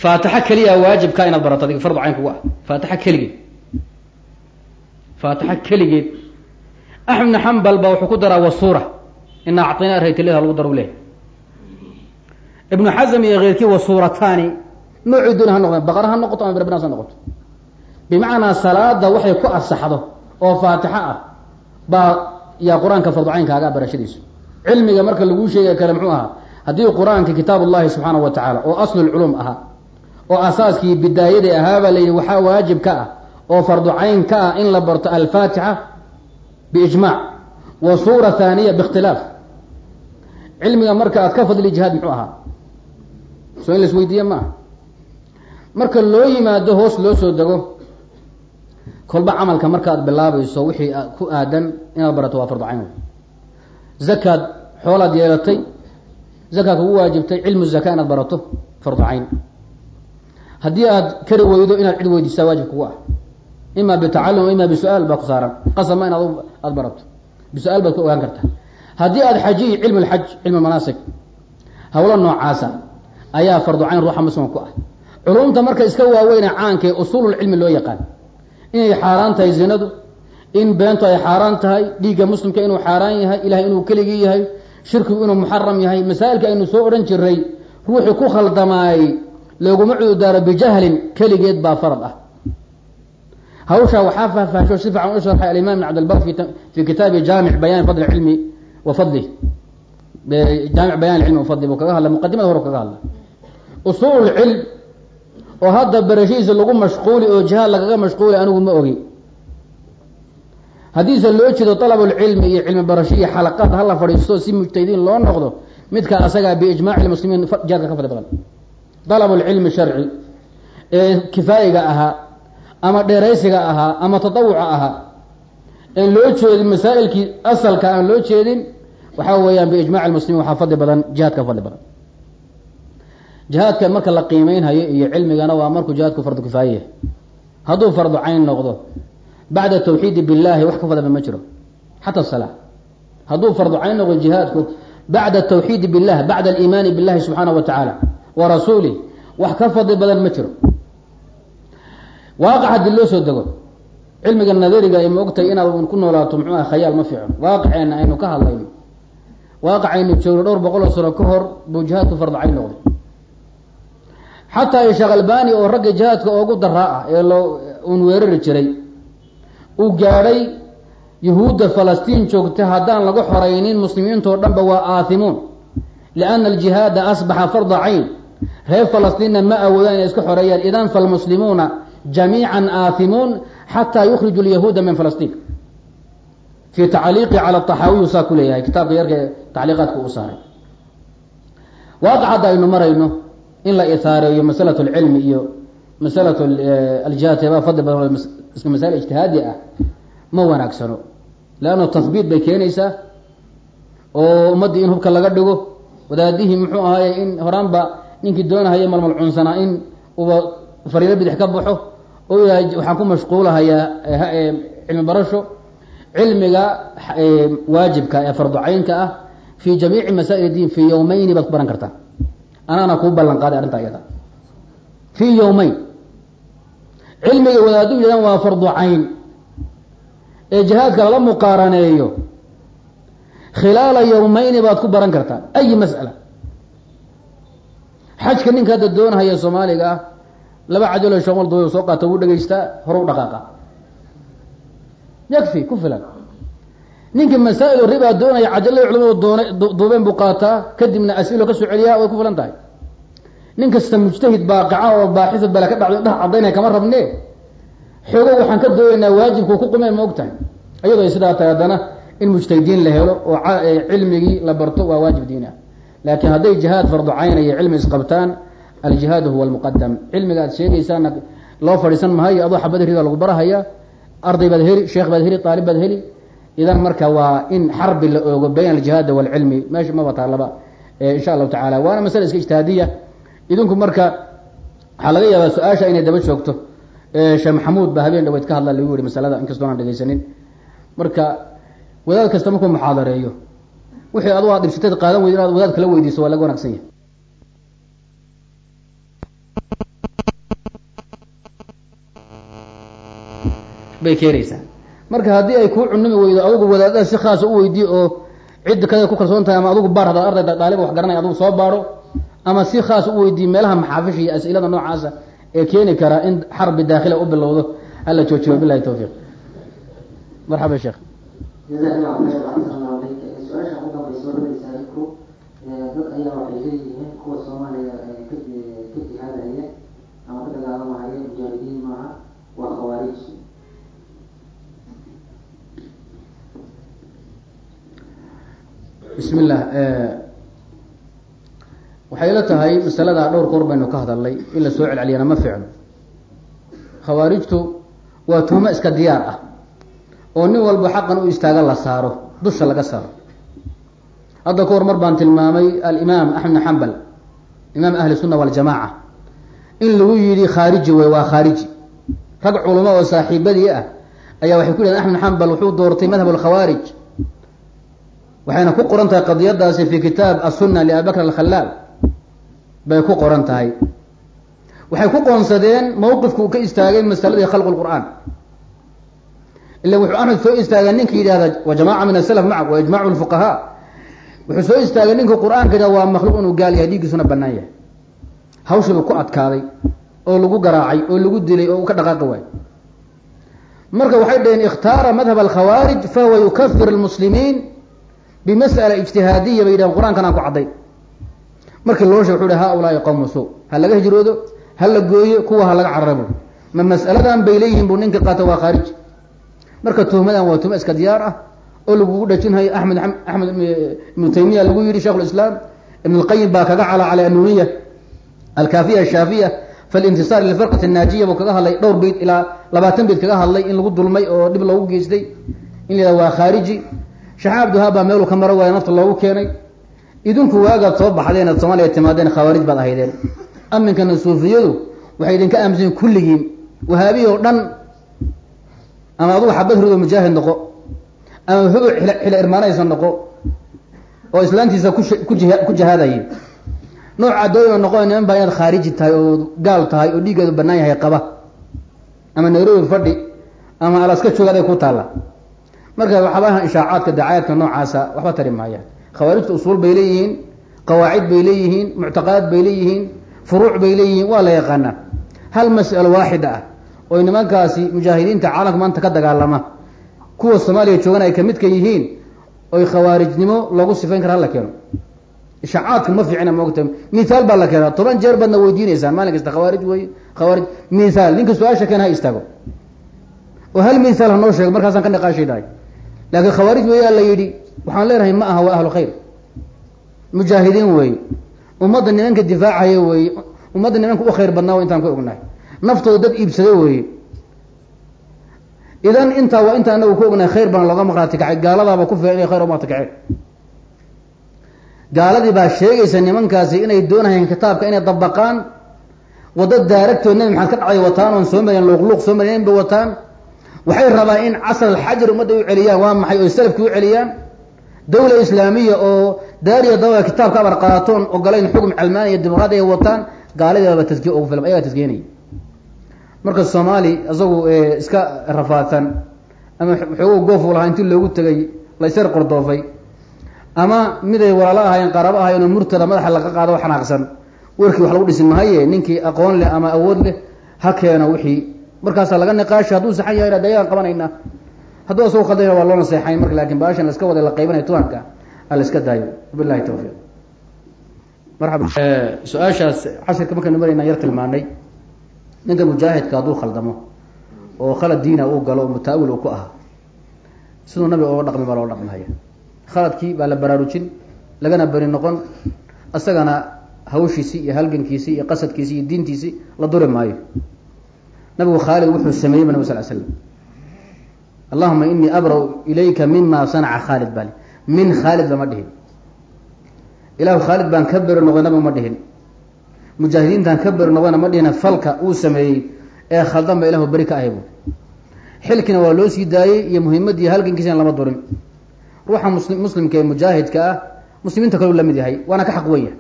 faatixa keliya waajibka inaad barato adiga fardu cayn kugu ah. Faatixa keligeed faatixa keligeed axmed bn xambal ba wuxuu ku daraa wasuura ina acطinaa raytl lagu dar leh ibnu xasm iyo keyrkii wa suurataani noocii dooni ha noqdeen baqara ha noqoto ama berbnas ha noqoto. Bimacnaa salaada waxay ku asaxdo oo faatixo ah baa yaa qur'aanka farducaynkaaga barashadiisu. Cilmiga marka laguu sheegay kale muxuu ahaa haddii qur'aanka kitaab ullahi subxaana wa tacaala oo aslulculuum ahaa oo asaaskii bidaayadii ahaabaa la yidhi waxaa waajib ka ah oo farducayn ka ah in la barto alfaatixa biijmaac wa suura haaniya biikhtilaaf cilmiga marka aad ka fadli jihaad muxuu ahaa soo in la isweydiiye ma aha marka loo yimaado hoos loo soo dego kolba camalka markaad bilaabayso wixii ku aadan inaad barato waa fardu cayn zakaad xoolaad yeelatay zakaa kugu waajibtay cilmu zaka inaad barato fardu cayn haddii aad kari weydo inaad cid weydiisaa waajib kugu ah ima bitacalum ima bisu-aal baa ku saaran qasama inaad aada barato bisu-aal baad ku ogaan kartaa haddii aada xajiyi cilmu lxaj cilmu manaasig hawlo noocaasa ayaa fardu cayn ruuxa muslimka ku ah culumta marka iska waaweyne caanka ee usuululcilmi loo yaqaan inay xaaraan tahay zinadu in beentu ay xaaraan tahay dhiigga muslimka inuu xaaraan yahay ilahay inuu keligii yahay shirkigu inuu muxaram yahay masaa'ilka aynu soo odhan jiray ruuxii ku khaldamaayey looguma cududaaro bijahlin keligeed baa farad ah hawshaa waxaa faahfaahsho si fiican u sharxay alimaam ibn cabdilbar fi kitaabi jaamic bayaan fadli cilmi wa fadlih jaamic bayaan cilmi wa fadli buu kaga hadla muqadimada hore kaga hadla usuul cilm oo hadda barashadiisa lagu mashquuli oo jihaad lagaga mashquuli anigu ma ogi. Haddiise loo jeedo dalabulcilmi iyo cilmi barasho iyo xalaqaad hala fadhiisto si mujtahidiin loo noqdo midka asagaa biijmaaci lmuslimiin jihaadka ka fadli badan. Ee kifaayiga ahaa ama dheeraysiga ahaa ama tatawuca ahaa. En loo jeedin masaa'ilkii asalka aan loo jeedin waxaa weeyaan biijmaci lmuslimiin waxaa fadli badan jihaadka fadli badan. Jihaadka marka la qiimeynhayo iyo cilmigana waa markuu jihaadku fardu kifaaye hadduu fardu cayn noqdo bacda tawxiidi billahi wax ka fadliba ma jiro. Xata salaa hadduu fardu cayn noqdo jihaadku bacda tawxiidi billah bacda aliimaani billahi subxaanahu wa tacaala wa rasuulih wax ka fadli badan ma jiro waaqac haddii loo soo dego cilmiga nadariga ay maogtahay inaad ku noolaato muxuu ah khayaal ma fiicno waaqiceenna aynu ka hadlayno. Waaqicaynu joogno dhowr boqoloo sano ka hor buu jihaadku fardu cayn noqday. Xataa sheekh albani oo ragga jihaadka oogu daraa ah ee loo uun weerari jiray uu gaadhay yahuudda falastiin joogta haddaan laga xoraynin muslimiintoo dhanba waa aathimuun lianna aljihaada asbaxa farda cayn. Reer falastiinna ma awoodaan inay iska xoreeyaan idan falmuslimuuna jamiican aathimuun xataa yukhriju lyahuuda min falastiin fii tacliiqi cala taxaawiyu saa ku leeyahay kitaabka yarka ee tacliiqaadka uu saaray waaqac hadda aynu marayno in la ihaareeyo masalat lcilmi iyo masalat aljihaad teebaa fadli badan iska masail ijtihaadi ah ma wanaagsano leanno tahbiit bay keenaysaa oo ummaddii in hubka laga dhigo wadaadihii muxuu ahaaye in horaanba ninkii doonahaya malmalcunsanaa in uba fariiro bidix ka baxo waxaan ku mashquulahayaa cilmi barasho cilmiga waajibka ee farducaynka ah fii jamiici masaa'il diin fii yawmayni baad ku baran kartaa. Anaana kuu ballan qaaday arrintaa iyada. Fii yawmayn. Cilmiga wadaadu yidhahan waa fardu cayn. Ee jihaadka lala muqaaraneeyo khilaala yawmayni baad ku baran kartaa. Ayi mas'ala? Xajka ninka hadda doonahaya soomaaliga ah laba cajalo shomal duuy soo qaata wuu dhegaystaa hore u dhaqaaqa. Yakfi ku filan. Ninka masaa'il doonaya cajalada culamadu doona duubeen buu qaataa kadibna asilo ka soo celiyaa way ku filan tahay. Nin kasta mujtahid baaqica oo baaxisad bale ka dhacdo indhaha cadaynaya kama rabne xoogo waxaan ka doonaynaa waajibku ku qumeen ma og iyadoo sidaa tahay haddana in mujtahidiin la helo oo cilmigii la barto waa waajib diini ah. Laakiin hadday jihaad fardu cayn iyo cilmi isqabtaan aljihaadu huwa almuqadam cilmiga aad sheegaysaana loo fadhiisan mahayo adoo xabad rida lagu barahaya arday baad heli sheekh baad heli aalib baad heli idan marka waa in xarbi la oogo bayn aljihaad walcilmi meesha maba taalaba insha allahu tacaala waana masale iska ijtihaadiya idinku marka waxaa laga yaabaa su'aasha inay daba joogto sheekh maxamuud baa habeen dhaweyd ka hadla lagu yihi masalada inkastoo aan dhegeysanin marka wadaad kasta markuu muxaadareeyo wixii adu aad dhibsatad qaadan weyd inaad wadaad kala weydiiso waa laga wanagsan yahay bay keenaysaa. Marka haddii ay kuu cunumi weydo adugu wadaadada si khaasa u weydiyo oo cidda kada ku kalsoon tahay ama adugu baar hadaad ardayda dhaaliba wax garanaya adugu soo baadho ama si khaas u weydiiye meelaha maxaafisha iyo as-ilada noocaasa ee keeni kara in xarbi daakhila u bilowdo hala joojiyo bilahi tawfiiq. Marxaba sheekh. Ayaa waxay leeyihiin kuwa soomaaliya ka ka jihaadaya ama ka dagaalamahaya mujaahidiin maaha waa khawaarij bismi illah waxay la tahay masaladaa dhowr koor baynu ka hadalnay. In la soo celceliyana ma fiicno. Khawaarijtu waa tuhmo iska diyaar ah oo nin walba xaqan u istaaga la saaro dusha laga saaro. Hadda ka hor mar baan tilmaamay alimaam axmed xambal imaam ahli sunna waljamaaca in lagu yidhi khaariji wey waa khaariji. Rag culamo oo saaxiibadii ah ayaa waxay ku yihahdeen axmed xambal wuxuu doortay madhab alkhawaarij waxayna ku qoran tahay qadiyadaasi fi kitaab asunna liabi bakr alkhalaal bay ku qoran tahay. Waxay ku qoonsadeen mawqifku uu ka istaagay masaladii khalqu lqur'aan ila wuxuu axmed soo istaagay ninka yidhahda wa jamaca min asalaf maca wa ijmacu lfuqahaa wuxuu soo istaagay ninka qur'aanka yidhahda waa makhluuq inuu gaal yahay dhiiggiisuna banaan yahay. Hawshiiba ku adkaaday oo lagu garaacay oo lagu dilay oo uu ka dhaqaaqi waay marka waxay dhaheen ikhtaara madhab alkhawaarij fahuwa yukafir lmuslimiin bimas'ala ijtihaadiya bay yidhahen qur'aankan aan ku cadday markii loo sheeg wuxu hi haulaai qowmu suu ha laga hijroodo ha la gooyo kuwa ha laga cararabo ma mas'aladan bay leeyihiin buu ninka qaata waa khaarij marka tuhmadan waa tuhmo iska diyaar ah oo lagugu dhajinhayo amed axmed ibnu taymiya lagu yihi sheikh lislaam ibn lqayim baa kaga cala calay anuniya alkaafiya ashaafiya falintisaar lilfirqati annaajiya buu kaga hadlay dhowr beyt ilaa labaatan beyt kaga hadlay in lagu dulmay oo dhib loogu geystay in la waa khaariji shaxa abduhaa baa meeluu ka maro waaya nafta loogu keenay. Idinku waagaad soo baxdeen ad soomaaliya timaadeen khawaarij baad ahaydeen. Aminkana suufiyadu waxay idinka aaminsan kulligiin. Wahaabiyi oo dhan ama adugu xabad hurido mujaahid noqo ama hubu xila irmaanaysa noqo oo islaantiisa ku jihaadaye. Nooc cadooyina noqo niman baa inaad khaariji tahay oo gaal tahay oo dhiiggeedu banaan yahay qaba. Ama nairobi fadhi ama alaska joogaad ay ku taalla marka waxaaba ishaacaadka dacaayaadka noocaasa waxba tari maayaan. Khawaarijta usuul bay leeyihiin qawaacid bay leeyihiin muctaqadaad bay leeyihiin furuuc bay leeyihiin waa la yaqaanaa. Hal mas'alo waaxida ah oy nimankaasi mujaahidiinta caalamka maanta ka dagaalama kuwa soomaaliya joogan ay kamidka yihiin oy khawaarijnimo loogu sifayn kara hala keeno. Ishaacaadka ma fiicina moogta mithaal baa la keenaa. Toban jeer baadna weydiinaysaan maalin kasta khawaarij wey khawaarij mithaal ninka su'aasha keen ha istaago. Oo hal mithaal hanoo sheego markaasaan ka niqaashaynahay laakiin khawaarij weeyaa la yidhi waxaan leenahay ma aha waa ahlu khayr. Mujaahidiin weeye ummadda nimanka difaacaya weeye ummadda nimanka u khayr badnaa intaan ka ognahay. Naftooda dad iibsado weeye idan intaa waa inta anagu ku ognahay khayr baan looga maqnaati kacay gaaladaaba ku filan inay khayr umata kaceen gaaladii baa sheegaysa nimankaasi inay doonayeen kitaabka inay dabaqaan waddo daaragtood nabi maxamed ka dhacday wataan oon soo mareen luuqluuq soo mareen bay wataan waxay rabaan in casr alxajar ummadda u celiyaan. Waa maxay oy salafki u celiyaan? Dawla islaamiya oo daariya daba kitaabka abar qaatoon ogolayn xukm calmaaniya dimuqraadi ay wataan gaaladiibaba taskiye ugu filan ayagaa taskiyenaya marka soomaali isagu iska rafaadsan ama xoogo goofu lahaa intii loogu tegay laysar qordoofay ama miday walaalo ahaayeen qarabo ahayen oo murtada madaxa laga qaado xanaaqsan warkii wax lagu dhisi mahaye ninkii aqoon leh ama awood leh ha keeno wixii markaasaa laga niqaasha hadduu saxan yahay dayagaan qabanaynaa hadduu asagoo khaldayna waa loo naseexayn marka laakin baashan laska wada la qaybanayo tuhanka ha la iska daayo. Wabilahi tawfiiq. Marxaba. Su'aashaas casirka markaynu maraynaa yar tilmaanay. Ninka mujaahidka hadduu khaldamo oo khalad diina uu galo oo mutaawil uu ku ahaa siduu nabiga oga dhaqmi baa loo dhaqmahaya khaladkii baa la baraarujin lagana beri noqon isagana hawshiisii iyo halgankiisii iyo qasadkiisii iyo diintiisii la duri maayo nabigu khaalid wuxuu sameeyey ba nabg sal slam allahuma inii abra ilayka mima sanaca khaalid bali min khaalid lama dhihin. Ilahu khaalid baan ka beri noqday nabigu ma dhihin. Mujaahidiintaan ka beri noqdayna ma dhihina falka uu sameeyey ee khaldan ba ilahu beri ka ahay bu xilkina waa loo sii daayey iyo muhimadii halgankiisina lama durin. Ruuxa musli muslimka ee mujaahidka ah muslimiinta kaleu la mid yahay waana ka xaq weya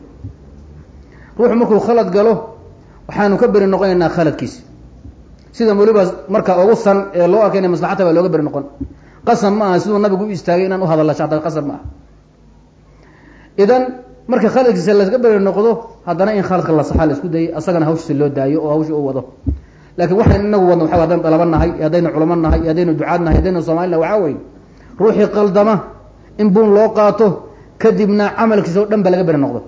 ruuxu markuu khalad galo waxaanu ka beri noqonaynaa khaladkiisi sida weliba marka ugu san ee loo arkay ina maslaxata baa looga beri noqon. Qasab ma aha siduu nabigu u istaagay inaan uhadalla shata qasab ma aha. Idan marka khaladkiisa laska beri noqdo haddana in khaladka la saxaa la isku dayay asagana hawshiisa loo daayo oo hawsha u wado. Laakiin waxaynu inagu wadno waxa haddaynu dhalaba nahay haddaynu culamo nahay haddaynu ducaad nahay haddaynu soomali nahay waxaa weyn. Ruuxii qaldama in buun loo qaato kadibna camalkiisa o dhan ba laga beri noqdo.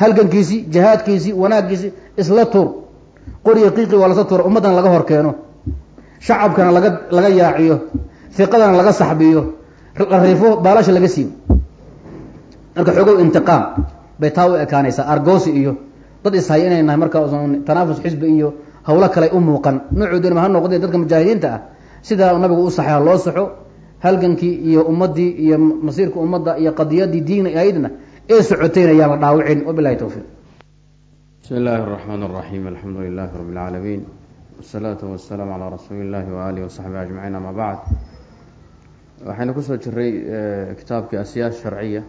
Halgankiisii jihaadkiisii wanaaggiisii isla tuur qoriya qiiqi waa lasa tuura ummaddana laga hor keeno shacabkana laga laga yaaciyo fiqadana laga saxbiyo la riifo baalasha laga siibo marka xoogow intiqaam bay taa u ekaanaysaa argoosi iyo dad ishaya inay nahay marka tanaafus xisbi iyo hawlo kale u muuqan. Noocooduna ha noqdeen dadka mujaahidiinta ah sidaa nabigu u saxeeha loo saxo halgankii iyo ummaddii iyo masiirka ummadda iyo qadiyadii diin ahaydna ee socotayna yaan la dhaawicin. Wabilahi tawfiiq bismi illaahi araxmaan araxiim alxamdu lilahi rabi lcaalamiin wasalaatu wasalaamu calaa rasuuli illahi waaalihi wasaxbihi ajmaciin ama bacd waxaynu ku soo jiray kitaabkii asyaas sharciya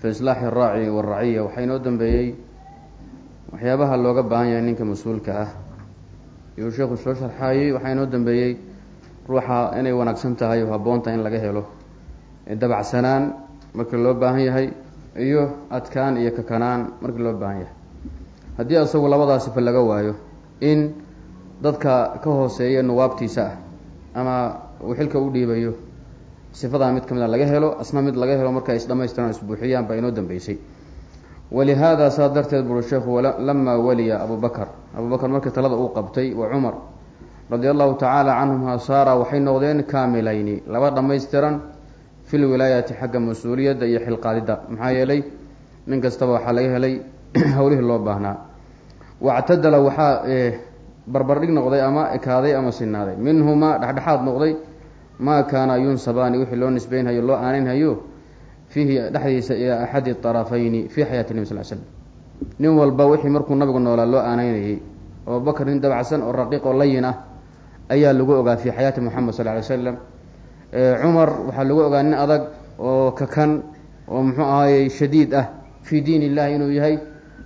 fi islaaxi araaci waraciya waxaa inoo dambeeyey waxyaabaha looga baahan yahay ninka mas'uulka ah. Iyuu sheekhu soo sharxaayey waxaa inoo dambeeyey ruuxa inay wanaagsan tahay oo habboonta in laga helo. Dabacsanaan markii loo baahan yahay iyo adkaan iyo kakanaan markii loo baahan yahay haddii asagu labadaa sifa laga waayo in dadka ka hooseeya nuwaabtiisa ah ama uu xilka u dhiibayo sifadaa mid ka mid a laga helo asna mid laga helo marka isdhamaystiraan isbuuxiyaan baa inoo dambeysay walihaada saa darteed buri sheekhu lamaa waliya abu bakar. Bakar markii talada uu qabtay wa cumar radia allahu tacaala canhuma saara waxay noqdeen kaamilayni laba dhammaystiran fi lwilaayati xagga mas'uuliyadda iyo xilqaadidda. Maxaa yeelay nin kastaba waxaa laga helay (coughs) howlihii loo baahnaa. Wactadala waxaa barbardhig noqday ama ekaaday ama sinaaday minhumaa dhexdhexaad noqday maa kaana yunsabaani wixii loo nisbeynhayo loo aaninhayo fiihi dhexdiisa ilaa axadi طarafayni fi xayaati nebi sal slam nin walba wixii markuu nabigu noolaa loo aanaynayay abubakr nin dabacsan oo raqiiq oo layin ah ayaa lagu ogaa fi xayaati moxamed sal lay slam cumar waxaa lagu ogaa nin adag oo kakan oo muxuu ahaayey shadiid ah fii diin illahi inuu yahay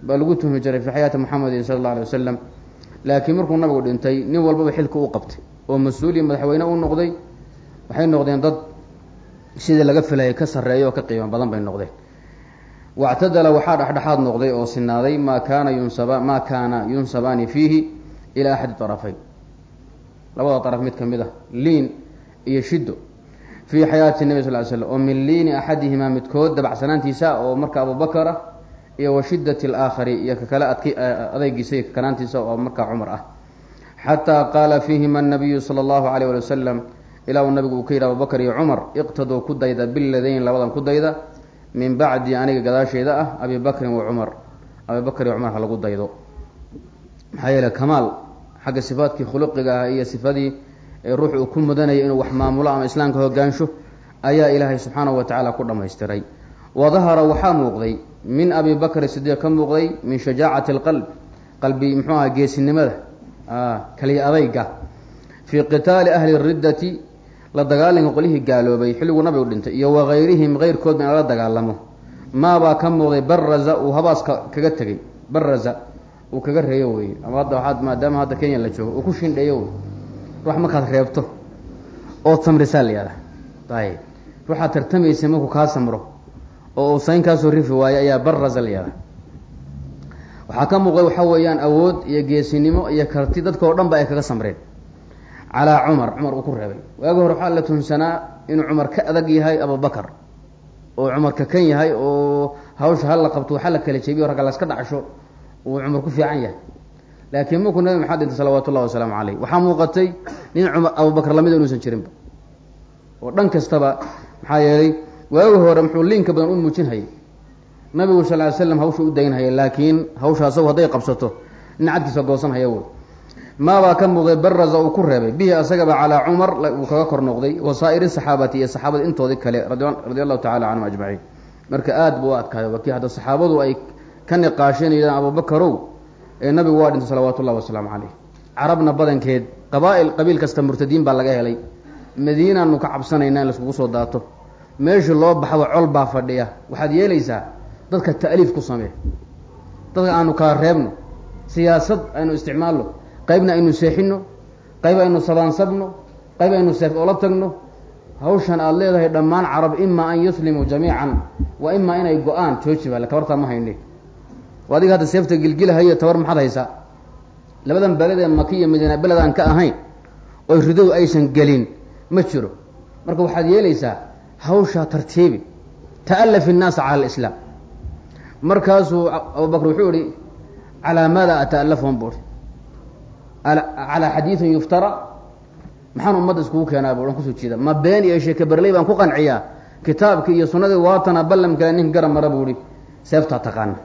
baa lagu tuhmi jiray fi xayaati moxamedin sala alla alay wasalam laakiin markuu nabigu dhintay nin walbaba xilka u qabtay oo mas'uul iyo madaxweyne u noqday waxay noqdeen dad sidii laga filayay ka sarreeya oo ka qiimo badan bay noqdeen. Wactadala waxaa dhexdhexaad noqday oo sinaaday maa kaana yunsaba maa kaana yunsabaani fiihi ilaa axadi طarafayn labada araf mid ka mid ah liin iyo shiddo. Fii xayaati nebi sal ly slam oo min liini axadihimaa midkood dabacsanaantiisa oo marka abubakar iyo wa alaakhari iyo kakale adki adeygiisa iyo kakanaantiisa oo markaa cumar ah. Xataa qaala fiihima anabiyu sala allahu alayh ali wasalam ilaa uu nabigu uu ka yidhi abubakar iyo cumar iqtaduu ku dayda biladayn labadan ku dayda min bacdi aniga gadaasheeda ah abi bakrin wa cumar. Abi bakr iyo cumar ha lagu daydo. Maxaa yeele kamaal xagga sifaadkii khuluqiga ah iyo sifadii ruux uu ku mudanaya inuu wax maamulo ama islaamka hogaansho ayaa ilaahay subxaanahu wa tacaala ku dhammaystiray wa dahara waxaa muuqday min abi bakr sidiiq ka muuqday min shajaacati alqalb qalbi muxuu aha geesinimada kaliya adayga fii qitaali ahli riddati la dagaalanka qolihii gaaloobay xilliguu nabigu dhintay iyo wagayrihim keyrkoodba in lala dagaalamo. Maabaa ka muuqday baraza uu habaaska kaga tegay baraza uu kaga reeyo wey ama hadda waaad maadaama hadda kenya la joogo uu ku shindheeyo wey ruux markaad reebto ood samrisaa la yihahda ayb ruuxaad tartamaysa markuu kaa samro oo uu sayn kaasoo rifi waayo ayaa baraza la waxaa ka muuqday waxaa weeyaan awood iyo geesinimo iyo karti dadka oo dhan ba ay kaga samreen. Calaa cumar cumar uu ku reebay. Waagi hore waxaa la tuhunsanaa inuu cumar ka adag yahay abubakar oo cumar kakan yahay oo hawsha hala qabto waxa la kala jeebiyo ragga laska dhacsho uu cumar ku fiican yahay. Laakiin markuu nabi maxamed dhintay salawatu llahi wasalaamu caleyh waxaa muuqatay nin cumar abubakar lamida inuusan jirinba. Oo dhan kastaba maxaa yeelay waagi hore muxuu liinka badan u muujinhayay. Nabigu sal ly slam hawsha u daynhaya laakiin hawsha asagu hadday qabsato nin cadkiisa goosanhaya wey maabaa ka muuqday baraza uu ku reebay? Bihi asagaba calaa cumar uu kaga kor noqday wa saa'iri saxaabati iyo saxaabada intoodii kale radia allahu tacala canhum ajmaciin. Marka aada buu u adkaayo wakii hadda saxaabadu ay ka niqaashanayaan abubakarow ee nabigu waa dhintay salawaatu ullahi wasalaamu caleyh carabna badankeed qabaa-il qabiil kasta murtadiin baa laga helay. Madiinaanu ka cabsanayna in laiskugu soo daato meeshii loo baxaba col baa fadhiya. Waxaad yeelaysaa dadka ta'liif ku samee. Dadka aanu kala reebno siyaasad aynu isticmaalno qaybna aynu seexino qayb aynu sabaansabno qayb aynu seef oola tagno. Hawshan aada leedahay dhammaan carab ima an yuslimuu jamiican wa ima inay go'aan jooji bale tabartaa ma hayni adiga hadda seefta gilgilahayo tabar maxaad haysaa? Labadan beled ee maki iyo madiina beled aan ka ahayn oo ridow aysan gelin ma jiro. Marka waxaad yeelaysaa hawshaa tartiibi. Ta'alaf innaasa cala alislaam. Markaasuu abubakr wuxuu ihi calaa maada ata'alafhum buui calaa xadiidin yuftara maxaan ummadda iskugu keenaa? Bu ku soo jeeda ma been iyo sheeke berley baan ku qanciyaa. Kitaabkii iyo sunnadii waatana ballam kale nin gara mara buu ihi seeftaa taqaana.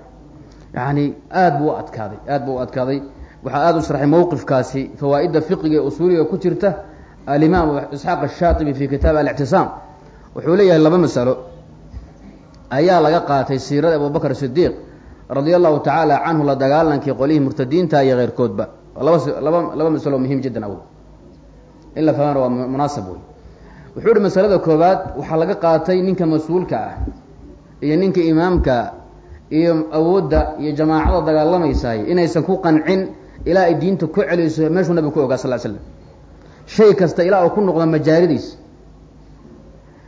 Yani aad buu adkaaday aad buu adkaaday. Waxaa aada u sharxay mowqifkaasi fawaa'idda fiqiga ee usuuliga ku jirta alimaam isxaaq ashaatibi fi kitaab alictisaam wuxuu leeyahay laba masalo. Ayaa laga qaatay siirada abubakr sidiiq radia allahu tacaala canhu la dagaalankii qolihii murtadiinta iyo keyrkoodba laba laba laba masalo muhiim jiddan aw in la fahmana waa munaasab wey wuxuu ihi masalada koowaad waxaa laga qaatay ninka mas'uulka ah iyo ninka imaamka iyo awoodda iyo jamaacada dagaalamaysaay inaysan ku qancin ilaa ay diinta ku celiso meeshuu nabigu ku ogaa sal l slam shay kasta ilaa uu ku noqdo majaaridiis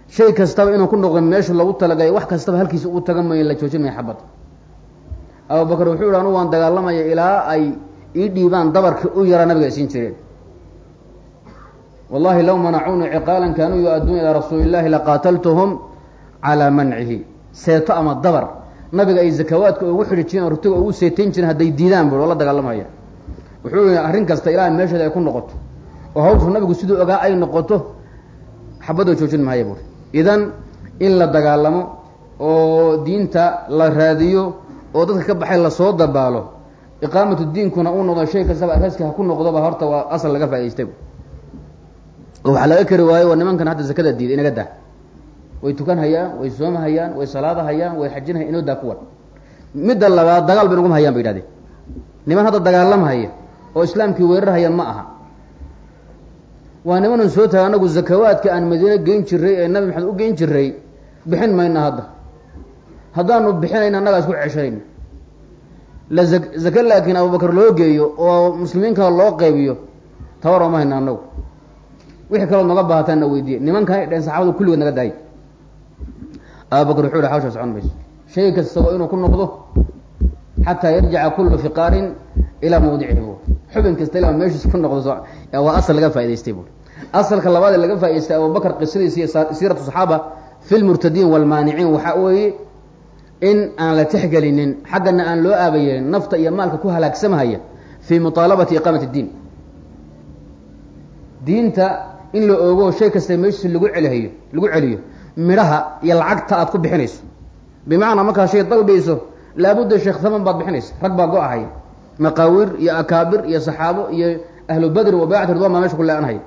shay kastaba inuu ku noqdo meeshu lagu talagalay wax kastaba halkiisa uu taga mayo la joojin maya xabad. Abubakar wuxuu yihi anu waan dagaalamaya ilaa ay ii dhiibaan dabarkii u yaraa nabiga ay siin jireen. Wallahi low manacuuni ciqaalan kaanuu yu-adduuna ilaa rasuuli illahi laqaataltuhum calaa mancihi seeto ama dabar nabiga ay zakawaadka ugu xidhi jireen oo rutiga ugu seetayn jireen hadday diidaan oo la dagaalamaya. Wuxuu yihi arrin kasta ilaa meesheeda ay ku noqoto oo hawshu nabigu siduu ogaa ay noqoto xabadoo joojin mahaya buuri idan in la dagaalamo oo diinta la raadiyo oo dadka ka baxay la soo dabaalo iqaamatu diinkuna uu noqdo shay kastaba asaaski ha ku noqdoba horta waa asal laga faa'idaystay oo waxaa laga kari waayo waa nimankan hadda zakada diiday inaga dah way tukan hayaan way sooma hayaan way salaada hayaan way xajin hayaan inoo daa kuwan midda labaad dagaal bay naguma hayaan ba yidhahdeen niman hadda dagaalamhaya oo islaamkii weerar haya ma aha waa nimanan soo taga anagu zakawaadka aan madiine geyn jiray ee nabi maxamed u geyn jiray bixin mayna hadda. Haddaanu bixinayna annagaa isku ceshanayna. La za zake laakiin abubakar loo geeyo oo muslimiin kale loo qeybiyo tabar ooma hayna anagu wixii kalood naga baahataan weydiiye nimankan ay dheen saxaabadu kulligood naga daayay abubakar wuxuu hi hawshaa socon mayso. Shay kastaba inuu ku noqdo xataa yarjica kullu fiqaarin ilaa mawdicihi bu xubin kasta ilaa meeshiis ku noqdo waa asal laga faa'idaystay bu asalka labaad ee laga faa'idaystay abubakar qisadiisa iyo siiratu saxaaba fi lmurtadiin waalmaaniciin waxaa weeye in aan la texgelinin xaggana aan loo aabayeelin nafta iyo maalka ku halaagsamahaya fii muطaalabati iqaamat اdiin diinta in la ogo shay kasta meeshiisa lagu celihayo lagu celiyo midhaha iyo lacagta aad ku bixinayso. Bimacnaa markaa shay dalbayso laabudda sheekh haman baad bixinaysa rag baa go-ahay maqaawir iyo akaabir iyo saxaabo iyo ahlu badri wabaycat ridwan baa meesha ku le-anhaya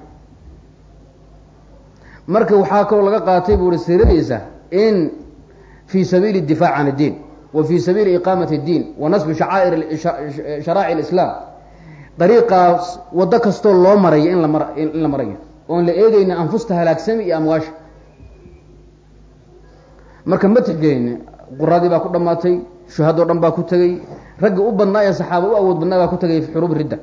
marka waxaa kaloo laga qaatay buu i siradiisa in fi sabiili اdifaac can اdiin wa fi sabiili iqaamat اdiin wa nasbi shacaair sharaaci اlislaam dariiqaas waddo kastoo loo marayo in lamar in la marayo oon la eegeyna anfusta halaagsami iyo amwaasha marka ma tixgelin quradii baa ku dhamaatay shuhadoo dhan baa ku tegey raggi u badnaa ee saxaaba u awood badnaa baa ku tegay xuruub ridda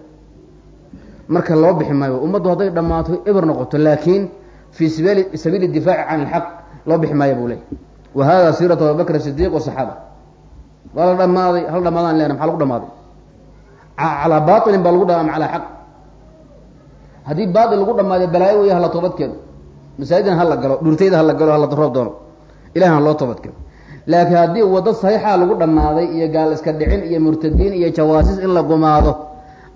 marka loo bixi maayo ummaddu hadday dhammaato eber noqoto laakiin fi sabiili sabiili difaaci can ilxaq loo bixi maayo buu ley wa hada abubakr sidiiq wasaxaaba waa la dhamaaday hal dhamaadaan leena maxaa lagu dhamaaday calaa bailin baa lagu dhamaam calaa xaq haddii baail lagu dhamaaday balaayo wey hala toobadkeeno masaajidna hala galo dhurtayda hala galo hala roob doono ilahna loo toobadkeeno laakiin haddii waddo saxiixa lagu dhammaaday iyo gaal iska dhicin iyo murtadiin iyo jawaasis in la gumaado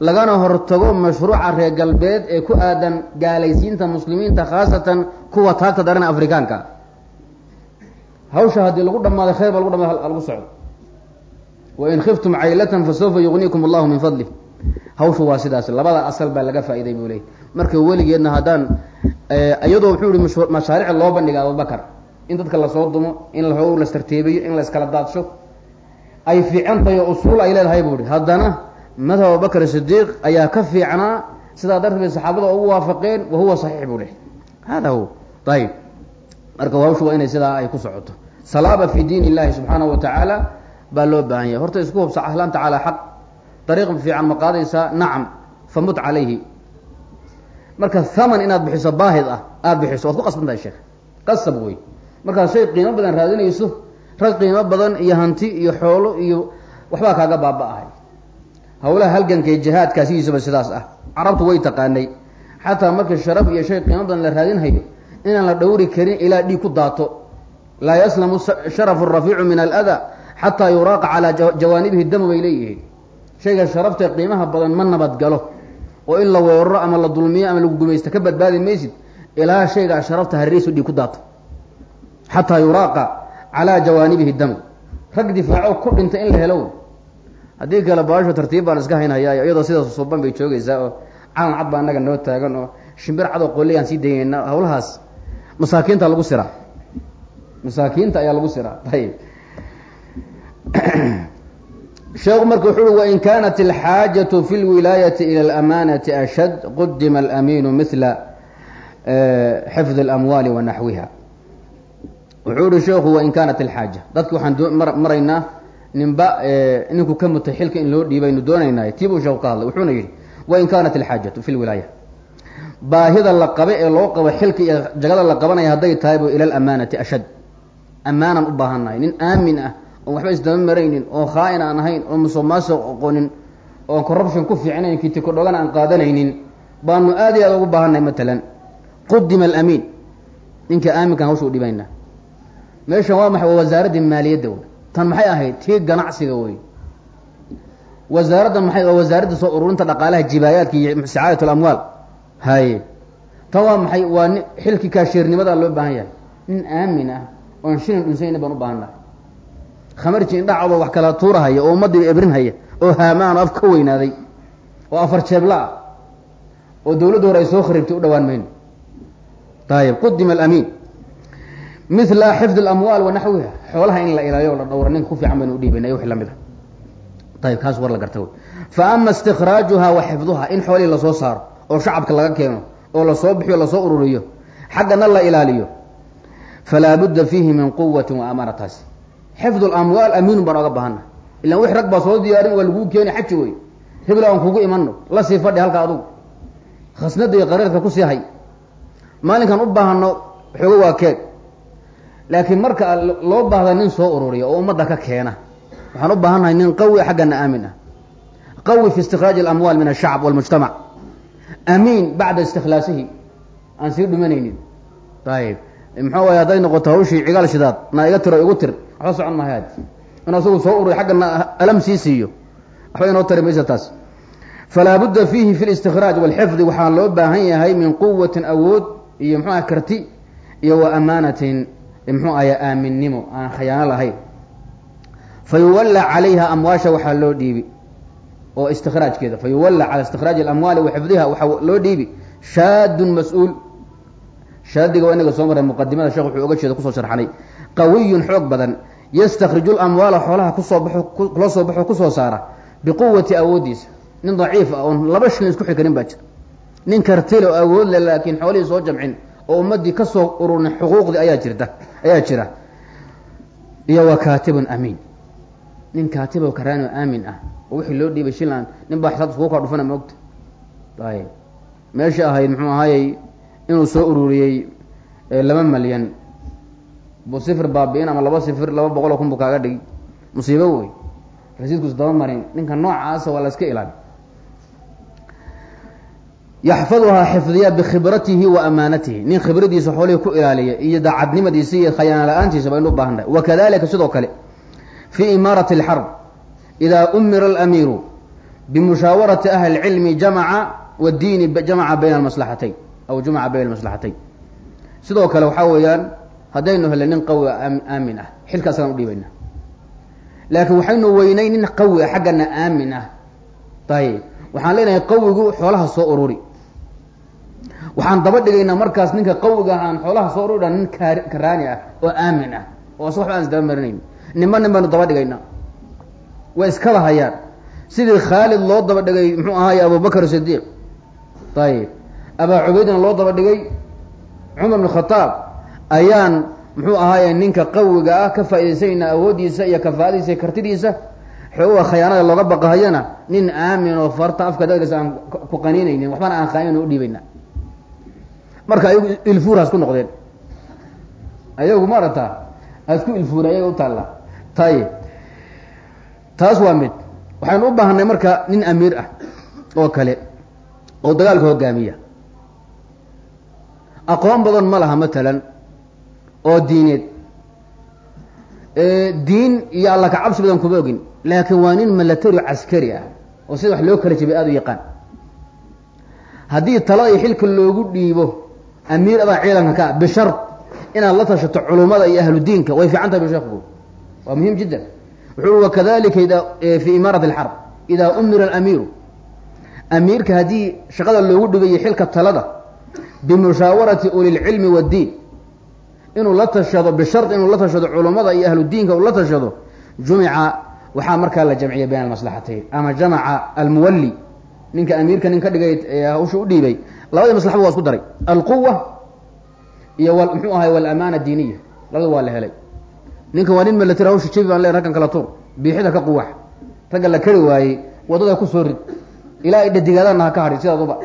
lagana hortago mashruuca reer galbeed ee ku aadan gaalaysiinta muslimiinta khaasatan kuwa taagta daran afrikaanka. Hawsha haddii lagu dhammaaday khayr baa lagu dhamaada lagu socdo. Wain khiftum caylatan fasawfa yugniikum allahu min fadlih hawshu waa sidaas labada asal baa laga faa'iday buu leeyay marka weligeedna haddaan iyadoo wuxuu yihi mashaariic loo bandhiga abubakar in dadka la soo dumo in la las tartiibiyo in la iskala daadsho ay fiican tahay oo usuul ay leedahay buu ihi haddana madhab abubakr sidiiq ayaa ka fiicnaa sidaa darteed saxaabada ugu waafaqeen wa huwa saxiix buu lehy hada huwa ayib marka hawshu waa inay sidaa ay ku socoto. Salaaba fi diin illahi subxaanahu wa tacaala baa loo baahan yahay. Horta isku hubsa ahlaanta calaa xaq. Dariiq fiican ma qaadaysaa nacam. Famut calayhi. Marka thaman inaad bixiso baahid ah aada bixiso. Waad ku qasban tahay sheekh qasab wey markaad shay qiimo badan raadinayso rag qiimo badan iyo hanti iyo xoolo iyo waxbaa kaaga baaba-ahay hawlaha halganka iyo jihaadkaa sidiisaba sidaas ah. Carabtu way taqaanay. Xataa marka sharaf iyo shay qiimo badan la raadinhayo inaan la dhowri karin ilaa dhiig ku daato. Laa yaslamu sharafu rafiicu min alada xataa yuraaqa calaa jawaanibihi damu bay leeyihiin. Shayga sharafta qiimaha badan ma nabad galo. Oo in la weeraro ama la dulmiyo ama lagu gumaysto ka badbaadi maysid ilaa shaygaa sharafta harriisu dhiig ku daato. Xataa yuraaqa calaa jawaanibihi damu. Rag difaaco ku dhinta in la helo haddii kale baasho tartiib baan iska haynhayaa iyadoo sidaas suban bay joogaysaa oo calan cad baa annaga noo taagan oo shimbir cad oo qoliyaan sii daynayna hawlahaas masaakiinta lagu siraa. Masaakiinta ayaa lagu siraa. Ayib (clears throat) sheekhu marka wuxu uhi wain kaanat alxaajatu fi lwilaayati ila alamanati ashad qudima alamiinu mila xifd اlamwaali wa naxwiha. Wuxuu ihi sheekhu wain kaanat alxaaja. Dadki waxaan maraynaa ninba ninku ka mutay xilka in loo dhiibaynu doonaynay tii buu sheeku ka hadlay wuxuuna yidhi wain kaanat alxaajatu fi lwilaaya baahida la qaba ee loo qabo xilka iyo jagada la qabanaya hadday tahay bu ila alamaanati ashad. Ammaanan u baahannahay nin aamin ah oon waxba isdaba maraynin oo khaa-in aan ahayn oo musuqmaasuq aqoonin oon corruption ku fiicnayn kitikodhogan aan qaadanaynin baanu aad iyo aad ugu baahannahay matalan qudima alamiin ninka aaminkaan hawsha u dhibaynaa. Meeshan waa maxay? Waa wasaaraddii maaliyadda tan maxay ahayd? Tii ganacsiga wey. Wasaaraddan maxay wasaaradda soo ururinta dhaqaalaha jibaayaadka iyo sicaadat alamwaal haye tan waa maxay waa ni xilkii kaasheernimada loo baahan yahay. Nin aamin ah oon shilin dhunsayna baan u baahannahay khamarji indhacdo wax kala tuurahaya oo ummaddiiba ebrinhaya oo haamaan oo af ka weynaaday oo afar jeebla ah oo dawladda hore ay soo kharibtay u dhawaan mayno ayib qudima alamiin mila xifd alamwaal wa naxwiha xoolaha in la ilaaliyo la dhowra ninka ku fiican baynu udhiibayna wixii la mid a ayib kaas war la garta fa ama istikraajuha wa xifduha in xoolihii la soo saaro oo shacabka laga keeno oo la soo bixiyo la soo ururiyo xaggana la ilaaliyo falaa budda fiihi min quwati wa amaanataasi xifd lamwaal amiinun baan oga baahana ilan wix rag baa soo diyaarin waa laguu keeni xaji wey hebel aan kugu imano la sii fadhi halka adugu. Khasnada iyo qareerka ku sii hay. Maalinkan u baahano xoogo waa keeg laakiin marka loo baahda nin soo ururiya oo ummadda ka keena waxaan u baahannahay nin qawi xaggana aamin ah. Qawi fi istikraaji alamwaal min ashacb walmujtamac. Amiin bacda istikhlaasihi. Aan sii dhumanaynin. Ayib muxuu waay hadday noqoto hawshii cigaal shidaad na iga tiro igu tir waxba socon mahayaad in asagu soo ururiy xaggana alam sii siiyo. Waxba inoo tari maysa taas. Falaa budda fiihi fi listikraaj walxifdi waxaa loo baahan yahay min quwatin awood iyo mxuu ah karti iyo wa amaanatin mxuu aya aaminnimo aan khayaano lahayn. Fa yuwalla calayha amwaasha waxaa loo dhiibi oo istikraajkeeda fa yuwalla cala istikraaji alamwaali wa xifdiha waxaa loo dhiibi. Shaadun mas'uul. Shaadiga waa inaga soo maray muqadimada sheekh wuxuu oga jeeda ku soo sharxanay. Qawiyun xoog badan. Yastakriju lamwaala xoolaha ku soo baxo kula soo baxo ku soo saara. Biquwati awooddiisa nin daciif ah oon laba shilin isku xikarin baa jira. Nin kartile oo awood le laakiin xoolihii soo jamcin oo ummaddii ka soo ururin xuquuqdii ayaa jirta ayaa jira. Iyo wa kaatibun amiin. Nin kaatib oo karaan oo aamin ah oo wixii loo dhiibay shilan nin baa xisaabta iskugu kaa dhufana moogta ayb meesha ahayd muxuu ahaayey inuu soo ururiyey laba malyan. Bu sifir baabi'in ama laba sifir laba boqol oo kun bu kaaga dhigi musiibo wey. Rasiidku is daba marin. Ninka noocaasa waa la iska ilaali yaxfaduhaa xifdiya bikhibratihi wa amaanatihi nin khibradiisa xoolihii ku ilaaliya iyo daacadnimadiisa iyo khayaana la'aantiisa ba inu u baahan tahay wakadalika sidoo kale fii imaarati اlxarb ida umira alamiiru bimushaawarati ahli اlcilmi jamaca wadiini jamaca bayna almaslaxatayn aw jamaca bayna almaslaxatayn. Sidoo kale waxaa weeyaan haddaynu helay nin qawi aamin ah xilka asagaan udhiibayna laakiin waxaynu weynay nin qawi ah xaggana aamin ah. Ayib waxaan leenahay qawigu xoolaha soo ururi waxaan daba dhigaynaa markaas ninka qawiga aan xoolaha soo ururi nin karaani ah oo aamin ah. Oo as waxba aan isdaba marinayn. Ninba nin baynu daba dhigaynaa. Way iskaba hayaan sidii khaalid loo daba dhigay muxuu ahaay abubakr sidiiq ayib abaa cubaydna loo daba dhigay? Cumar bn khataab ayaan muxuu ahaaye ninka qawiga ah ka faa'idaysanaynaa awooddiisa iyo kafaadiisa iyo kartidiisa. Xooga khayaanada looga baqahayana nin aamin oo farta afka dagris aan ku qaniinaynin waxbana aan khaanin u dhiibayna marka ayagu ilfuurhaas ku noqdeen. Ayagu maaragta aad ku ilfuuna ayaga u taalla. Tay taas waa mid. Waxaynu u baahanay marka nin amiir ah oo kale oo dagaalka hogaamiya. Aqoon badan ma laha matalan oo diineed. Diin iyo alla ka cabsi badan kuma ogin. Laakiin waa nin milatary caskari ah oo sida wax loo kala jabay aada u yaqaan. Haddii talada iyo xilka loogu dhiibo amiir adaa ciidanka ka bishar inaad la tashato culummada iyo ahludiinka way fiican tahay bsheekhu waa muhiim jiddan wuxuu wakadalika ida fi imaarat alxarb idaa umira alamiiru amiirka haddii shaqada loogu dhibayo xilka talada bimushaawarati ulilcilmi waddiin inuu la tashado bishard inuu la tashado culummada iyo ahludiinka uu la tashado jumica waxaa markaa la jamciya bayna almaslaxatayn ama jamaca almuwalli. Ninka amiirka nin ka dhigay hawsha u dhiibay labadii maslaxba waa isku daray. Alquwa iyo w muxuu ahay walamaana diiniya. Labada waa la helay. Ninka waa nin milatary hawsha jabi baan le raggan kala tuur. Biixida ka quwax ragga la kari waayey waddada ku soo rid. Ilaa ay dhadigaadaanna ha ka hadhi sidaaduba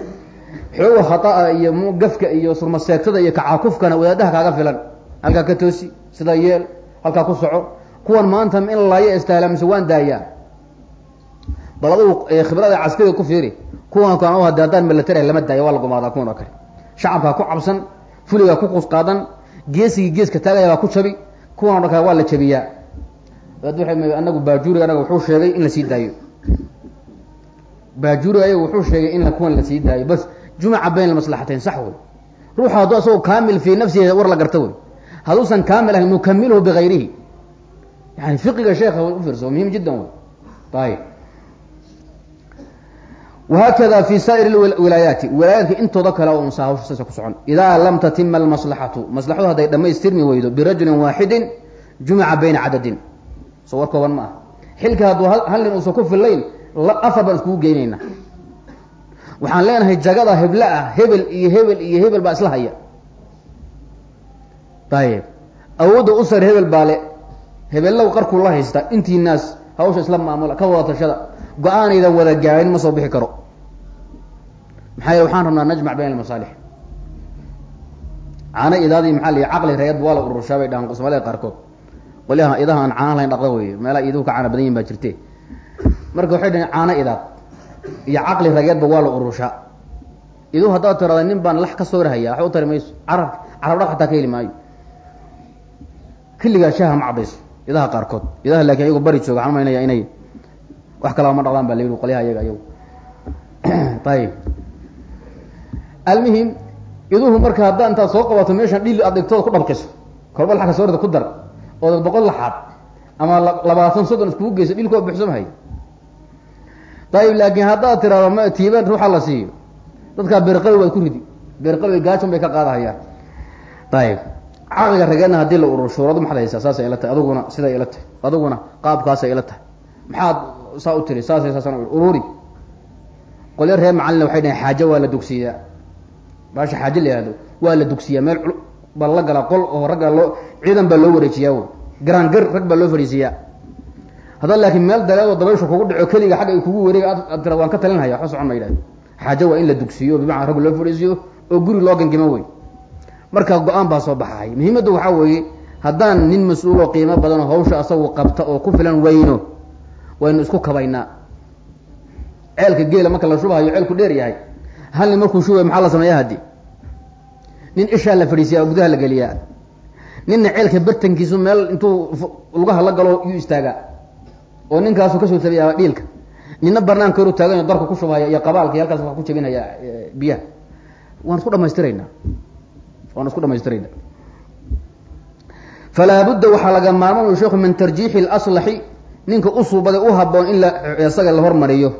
xooga khataa iyo gafka iyo surmaseegtada iyo kacaakufkana wadaadaha kaaga filan. Halkaa ka toosi sida yeel halkaa ku soco. Kuwan maanta in laayo istahla mise waan daayaa. Bal adugu khibrada caskariga ku fiiri kuwan kan milatary lama daayo waa la gumaadaa kuwan oo kale. Shacabkaa ku cabsan fuligaa ku qaadan geesigii geeska taagaya baa ku jabi kuwan o kale waa la jabiyaa. Anagu baajuuriga anaga wuxuu sheegay in la sii daayo. Baajuuriga ayagu wuxuu sheegay in kuwan la sii daayo. Bas jumaca bayn almaslaxatayn sax wey. Ruuxa hadduu asagoo kaamil fii nafsihi war la garta wey. Hadduusan kaamil ahayn nukamilhu bigayrihi yani fiqiga sheekha ufiirsa muhiim jiddan wey. Ayib whakada fi saa'ir wilaayaati wilaayaadka intooda kale o unsa hawsha saasa ku socon idaa lam tatima almaslaxatu maslaxadu hadday dhamaystirmi weydo birajulin waaxidin jumica bayna cadadin soo war kooban ma ah xilka hadduu hal nin uusan ku fillayn afar baan iskugu geynayna waxaan leenahay jagada heble ah hebel iyo hebel iyo hebel baa isla haya ayib awoodda u sar hebel baa le hebellow qarkuu la haysta intii hawsha isla maamula ka go'aanaydan wada gaarin ma soo bixi karo. Maxaa yele waxaan rabnaa najmac bayn almasaalix. Caano idaadii maxaa la caqli reed waa la urushaa bay dhahaan soomaalida qaarkood. Qolyaha idaha aan caana lahayn dhaqda wey meelaa iduhu ka caana badan yihiin baa jirte marka waxay dhahen caano idaad iyo caqli rageedba waa la urushaa iduhu haddaad tirada nin baan lax ka soo rahaya waxba u tari mayso. Carab carab dhaq hataa ka heli maayo. Killigaa shaaha ma cadayso idaha qaarkood. Idaha laakiin ayago bari jooga waxaan maynaya inay wax kalaba ma dhaqdaan baa la yidhi qolyaha iyaga ayagu. (clears throat) Ayib almuhim iduhu marka haddaa intaad soo qabato meeshan dhili aad dhigtooda ku dhabqiso kolba laxka soo rida ku dar ood boqol laxaad ama labaatan soddon iskugu geyso dhilkoo buxsamahay ayib laakiin haddaad tiraado m tiiban ruuxa la siiyo. Dadkaa beerqalow baad ku ridi. Beerqalow gaajon bay ka qaadahayaan. Ayib caqliga rageedna haddii la urur shuuradu maxad haysaa? Saasay ila tahay. Aduguna siday ila tahay. Aduguna qaabkaasay ila tahay. Maxaad saa u tiri saasay saasaan ururi. Qolyo reer macalina waxay dhahen xaajo waa la dugsiyaa. Baasha xaajo la yihahdo waa la dugsiyaa meel baa la galaa qol oo ragga loo ciidan baa loo wareejiyaa wy garangar rag baa loo fadhiisiiyaa haddaad laakiin meel daleedoo dabayshu kugu dhaco keliga xagga ay kugu wareega ad tira waan ka talinhaya waxba socon ma yidhahdo xaajo waa in la dugsiyo bimacana rag loo fadhiisiyo oo guri loo gangimo wey. Marka go'aan baa soo baxahay muhiimaddu waxaa weeye haddaan nin mas'uuloo qiimo badan oo hawsha asagu qabta oo ku filan weyno waynu isku kabaynaa. Ceelka geela marka la shubahayo ceelku dheer yahay. Hal nin markuu shubayo maxaa la sameeyaa haddi nin ishaa la fadhiisiya oo gudaha la geliyaa. Ninna ceelka bartankiisu meel intuu lugaha la galo yuu istaagaa. Oo ninkaasu ka soo tabiyaa dhiilka. Nina banaanka horu taaganya darku ku shubhaya iyo qabaalka halkaas waa ku jabinaya biyaha. Waan isku dhamaystiraynaa waan isku dhamaystirayna falaa budda waxaa laga maarman u sheeku min tarjiixi اlaslaxi ninka u suubaday u haboon in la isaga la hormariyo.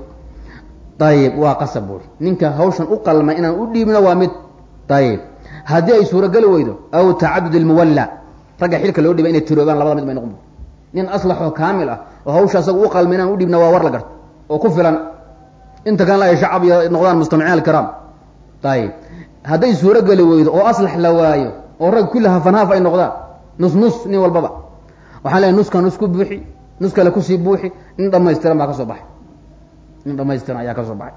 Ayib waa qasab buuri ninka hawshan u qalma inaan u dhiibno waa mid ayib haddii ay suurogeli weydo aw tacadud اlmuwalla ragga xilka loo dhibay inay tiroobaan labada mid bay noqon. Nin aslax oo kaamil ah oo hawsha asaga u qalma inaan u dhiibna waa war la garto. Oo ku filan inta kan la ay shacab iyo noqdaan mustamiciin alkiraam ayib hadday suurogeli weydo oo aslax la waayo oo rag kulli hafanhaaf ay noqdaan nus nus nin walbaba. Waxaan leeay nuska nus ku buuxi nus kale ku sii buuxi nin dhamaystiran baa ka soo baxay. Nin dhamaystiran ayaa ka baxay.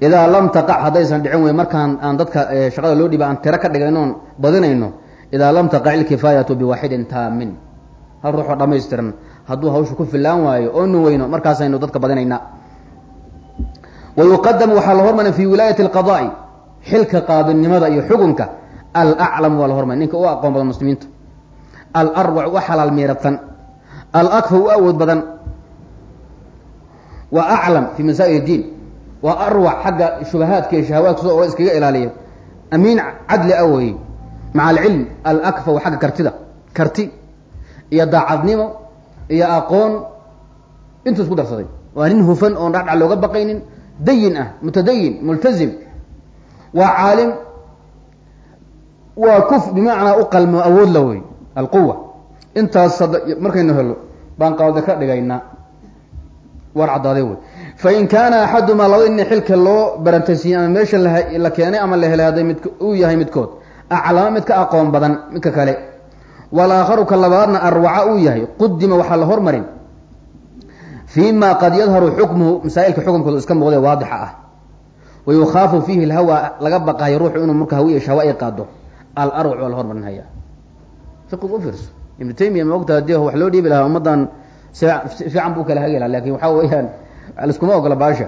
Idaa lam taqac haddaysan dhicin wey markaan aan dadka shaqada loo dhiba aan tiro ka dhigayno oon badinayno idaa lam taqac ilkifaayatu biwaaxidin taamin. Hal ruuxoo dhamaystiran hadduu hawsha ku filaan waayo oo nu weyno markaasaynu dadka badinaynaa wa yuqadamu waxaa la hormarin fi wilaayati alqadaai xilka qaadinimada iyo xukunka. Alaclamu waa la hormari ninka u aqoon badan muslimiinta alarwac u xalaal miiratan alakfa u awood badan. Wa aclam fi masaa'il diin waa arwac xagga shubahaadka iyo shahawaadka soo iskaga ilaaliya. Amiin cadli a weye maca alcilm alakfa wa xagga kartida. Karti iyo daacadnimo iyo aqoon intuu isku darsaday. Waa nin hufan oon dhacdhac looga baqaynin. Dayin ah mutadayin multazim. Waa caalim. Waa kuf bimacnaa u qalmo awood la wey alquwa intaas markaynu helo baan qaawda ka dhigaynaa war caddaaday wey fain kaana axadumaa laba ina xilka loo barantaysiiyey ama meesha la keenay ama la helay hadday mid uu yahay midkood aclama mid ka aqoon badan midka kale. Walaakharu ka labaadna arwaca uu yahay qudima waxaa la hormarin. Fii ma qad yadharu xukmuhu masaa'ilka xukumkooda iska muuqdee waadixa ah. Wa yukhaafu fiihi lhawa laga baqayo ruuxu inuu marka hawiya shahwa ay qaado alarwac waa la hormarinhaya fiqigu u fiirso ibnu taymiya ma ogta haddii wax loo dhiibi lahaa ummaddan fiican buu kala hagi laha laakiin waxaa weeyaan liskuma ogola baasha.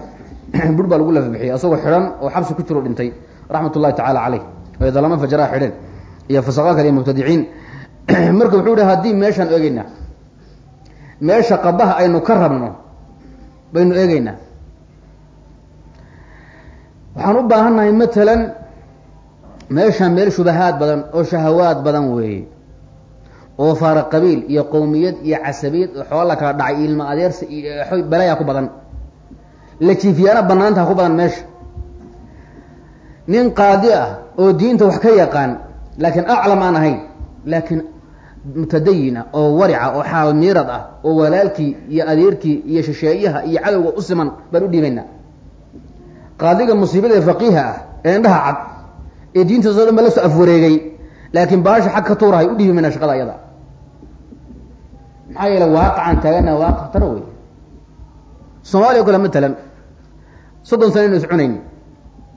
(clears throat) Bur baa lagu lafabixiyay asagoo xidhan oo xabsi ku jiro dhintay raxmat ullahi tacaala caleyh dalama fajraa xidheen iyo fasaqa kale iyo mubtadiciin. (clears throat) Marka wuxuu hi haddii meeshaan eegeynaa meesha qabaha aynu ka rabno baynu eegeynaa waxaan u baahannahay matalan meeshaan meel shubahaad badan oo shahawaad badan weeye oo faara qabiil iyo qowmiyad iyo casabiyad oo xoola la kala dhacay ilma adeersi iyo balayaa ku badan. Lajiifiyaana banaantaha ku badan meesha. Nin qaadi ah oo diinta wax ka yaqaan laakiin aclam aan ahayn laakiin mutadayin ah oo warica oo xaal miirad ah oo walaalkii iyo adeerkii iyo shisheeyaha iyo cadowga u siman baan u dhiibaynaa qaadiga musiibada faqiiha ah ee indhaha cad ee diintaasoo dhan ba la afwareegay laakiin baasha xag ka tuurahay u dhiibi mayna shaqada ayada maxaa yeele waaqacan taagana waa khataro wey soomaaliya kale matalan soddon sana inu is cunayn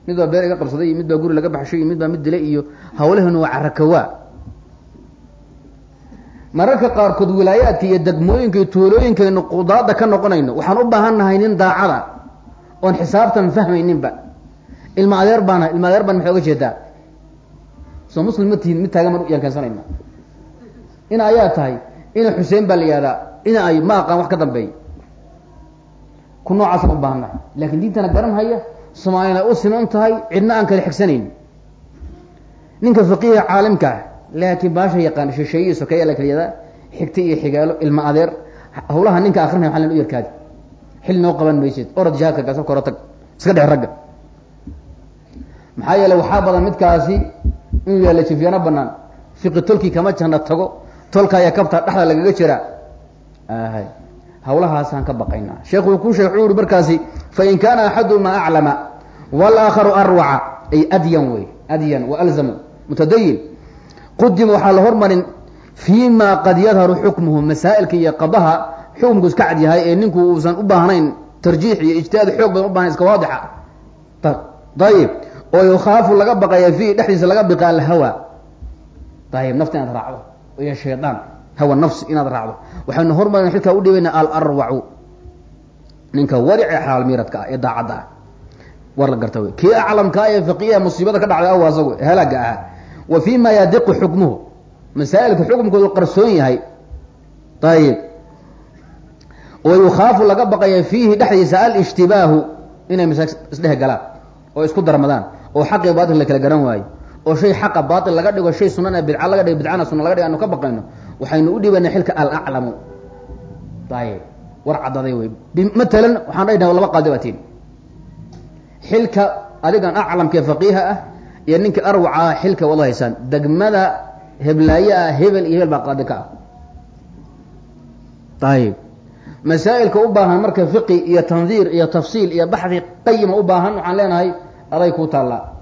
mid baa beer iga qabsaday iyo mid baa guri laga baxshay iyo mid baa mid dilay iyo hawlahenu waa carakawaa mararka qaarkood wilaayaadka iyo degmooyinka iyo tuulooyinkaynu qudaada ka noqonayno waxaan u baahan nahay nin daacada oon xisaabtan fahmayninba. Ilma adeer baana ilma adeer baan maxay oga jeedaa? Soo muslim ma tihin mid taagan baan yaan keensanayna. Ina ayaa tahay ina xuseen baa la yihahdaa ina ay ma aqaan wax ka dambeey ku noocaasaan u baahan nahay. Laakiin diintana garan haya soomaalina u siman tahay cidna aan kala xigsanayn. Ninka faqiiha caalimka ah laakiin baasha yaqaan shisheeye sokeeya la kala xigta iyo xigaalo ilma adeer. Hawlaha ninka akrinaya len u yarkaadi xil noo qaban maysid orod jihaadka gaasa koro tag. Iska dhex ragga. Maxaa yeele waxaa badan midkaasi inuu yaalla jifyaano banaan fiqi kama janna tago tolka ayaa kabta dhexda lagaga ahay hawlahaasaan ka baqaynaa sheekhu uu ku sheeg wuxuu yihi markaasi fain kaana axadumaa aclama walaakharu arwaca. Ay adyan wey adyan wa alzamu mutadayin qudima waxaa la hormarin fii ma qad yadharu xukmuhu masaa'ilka iyo qadaha xukumku iska cad yahay ee ninku uusan u baahnayn tarjiix iyo ijtihaad xoog badan u bahnayn iska waadixa. Ayib oo yukhaafu laga baqaya fiihi dhexdiisa laga biqa alhawa ayib nafta inaad raacdo iyo shaydaan hawa nafsi inaad raacdo. Waxaynu hormarin xilkaa u dhiibaynaa alarwacu. Ninka warice xalaal miiradka ah ee daacadda ah. War la garta wey. Kii aclamkaa ee faqiiha musiibada ka dhacday aw asagu halaaga ahaa wa fii ma yadiqu xukmuhu. Masaa'ilka xukumkoodu qarsoon yahay. Ayib oo yukhaafu laga baqaya fiihi dhexdiisa alishtibaahu. Inay masa isdhex galaan. Oo isku darmadaan. Oo xaqii baatil la kala garan waayo oo shay xaqa baatil laga dhigo shay sunana bidca laga dhigo bidcana suna laga dhigo anu ka baqayno waxaynu u dhiibanay xilka alaclamu. Ayib war caddaday wey matalan waxaan dhahi laba qaadi baatiin xilka adigan aclamka faqiiha ah iyo ninka arwaca ah xilka wada haysaan. Degmada heblaaye ah hebel iyo hebel baa qaadi ka ah. Ayib masaa'ilka u baahan marka fiqi iyo tandiir iyo tafsiil iyo baxdi qayima u baahan waxaan leenahay aday kuu taallaa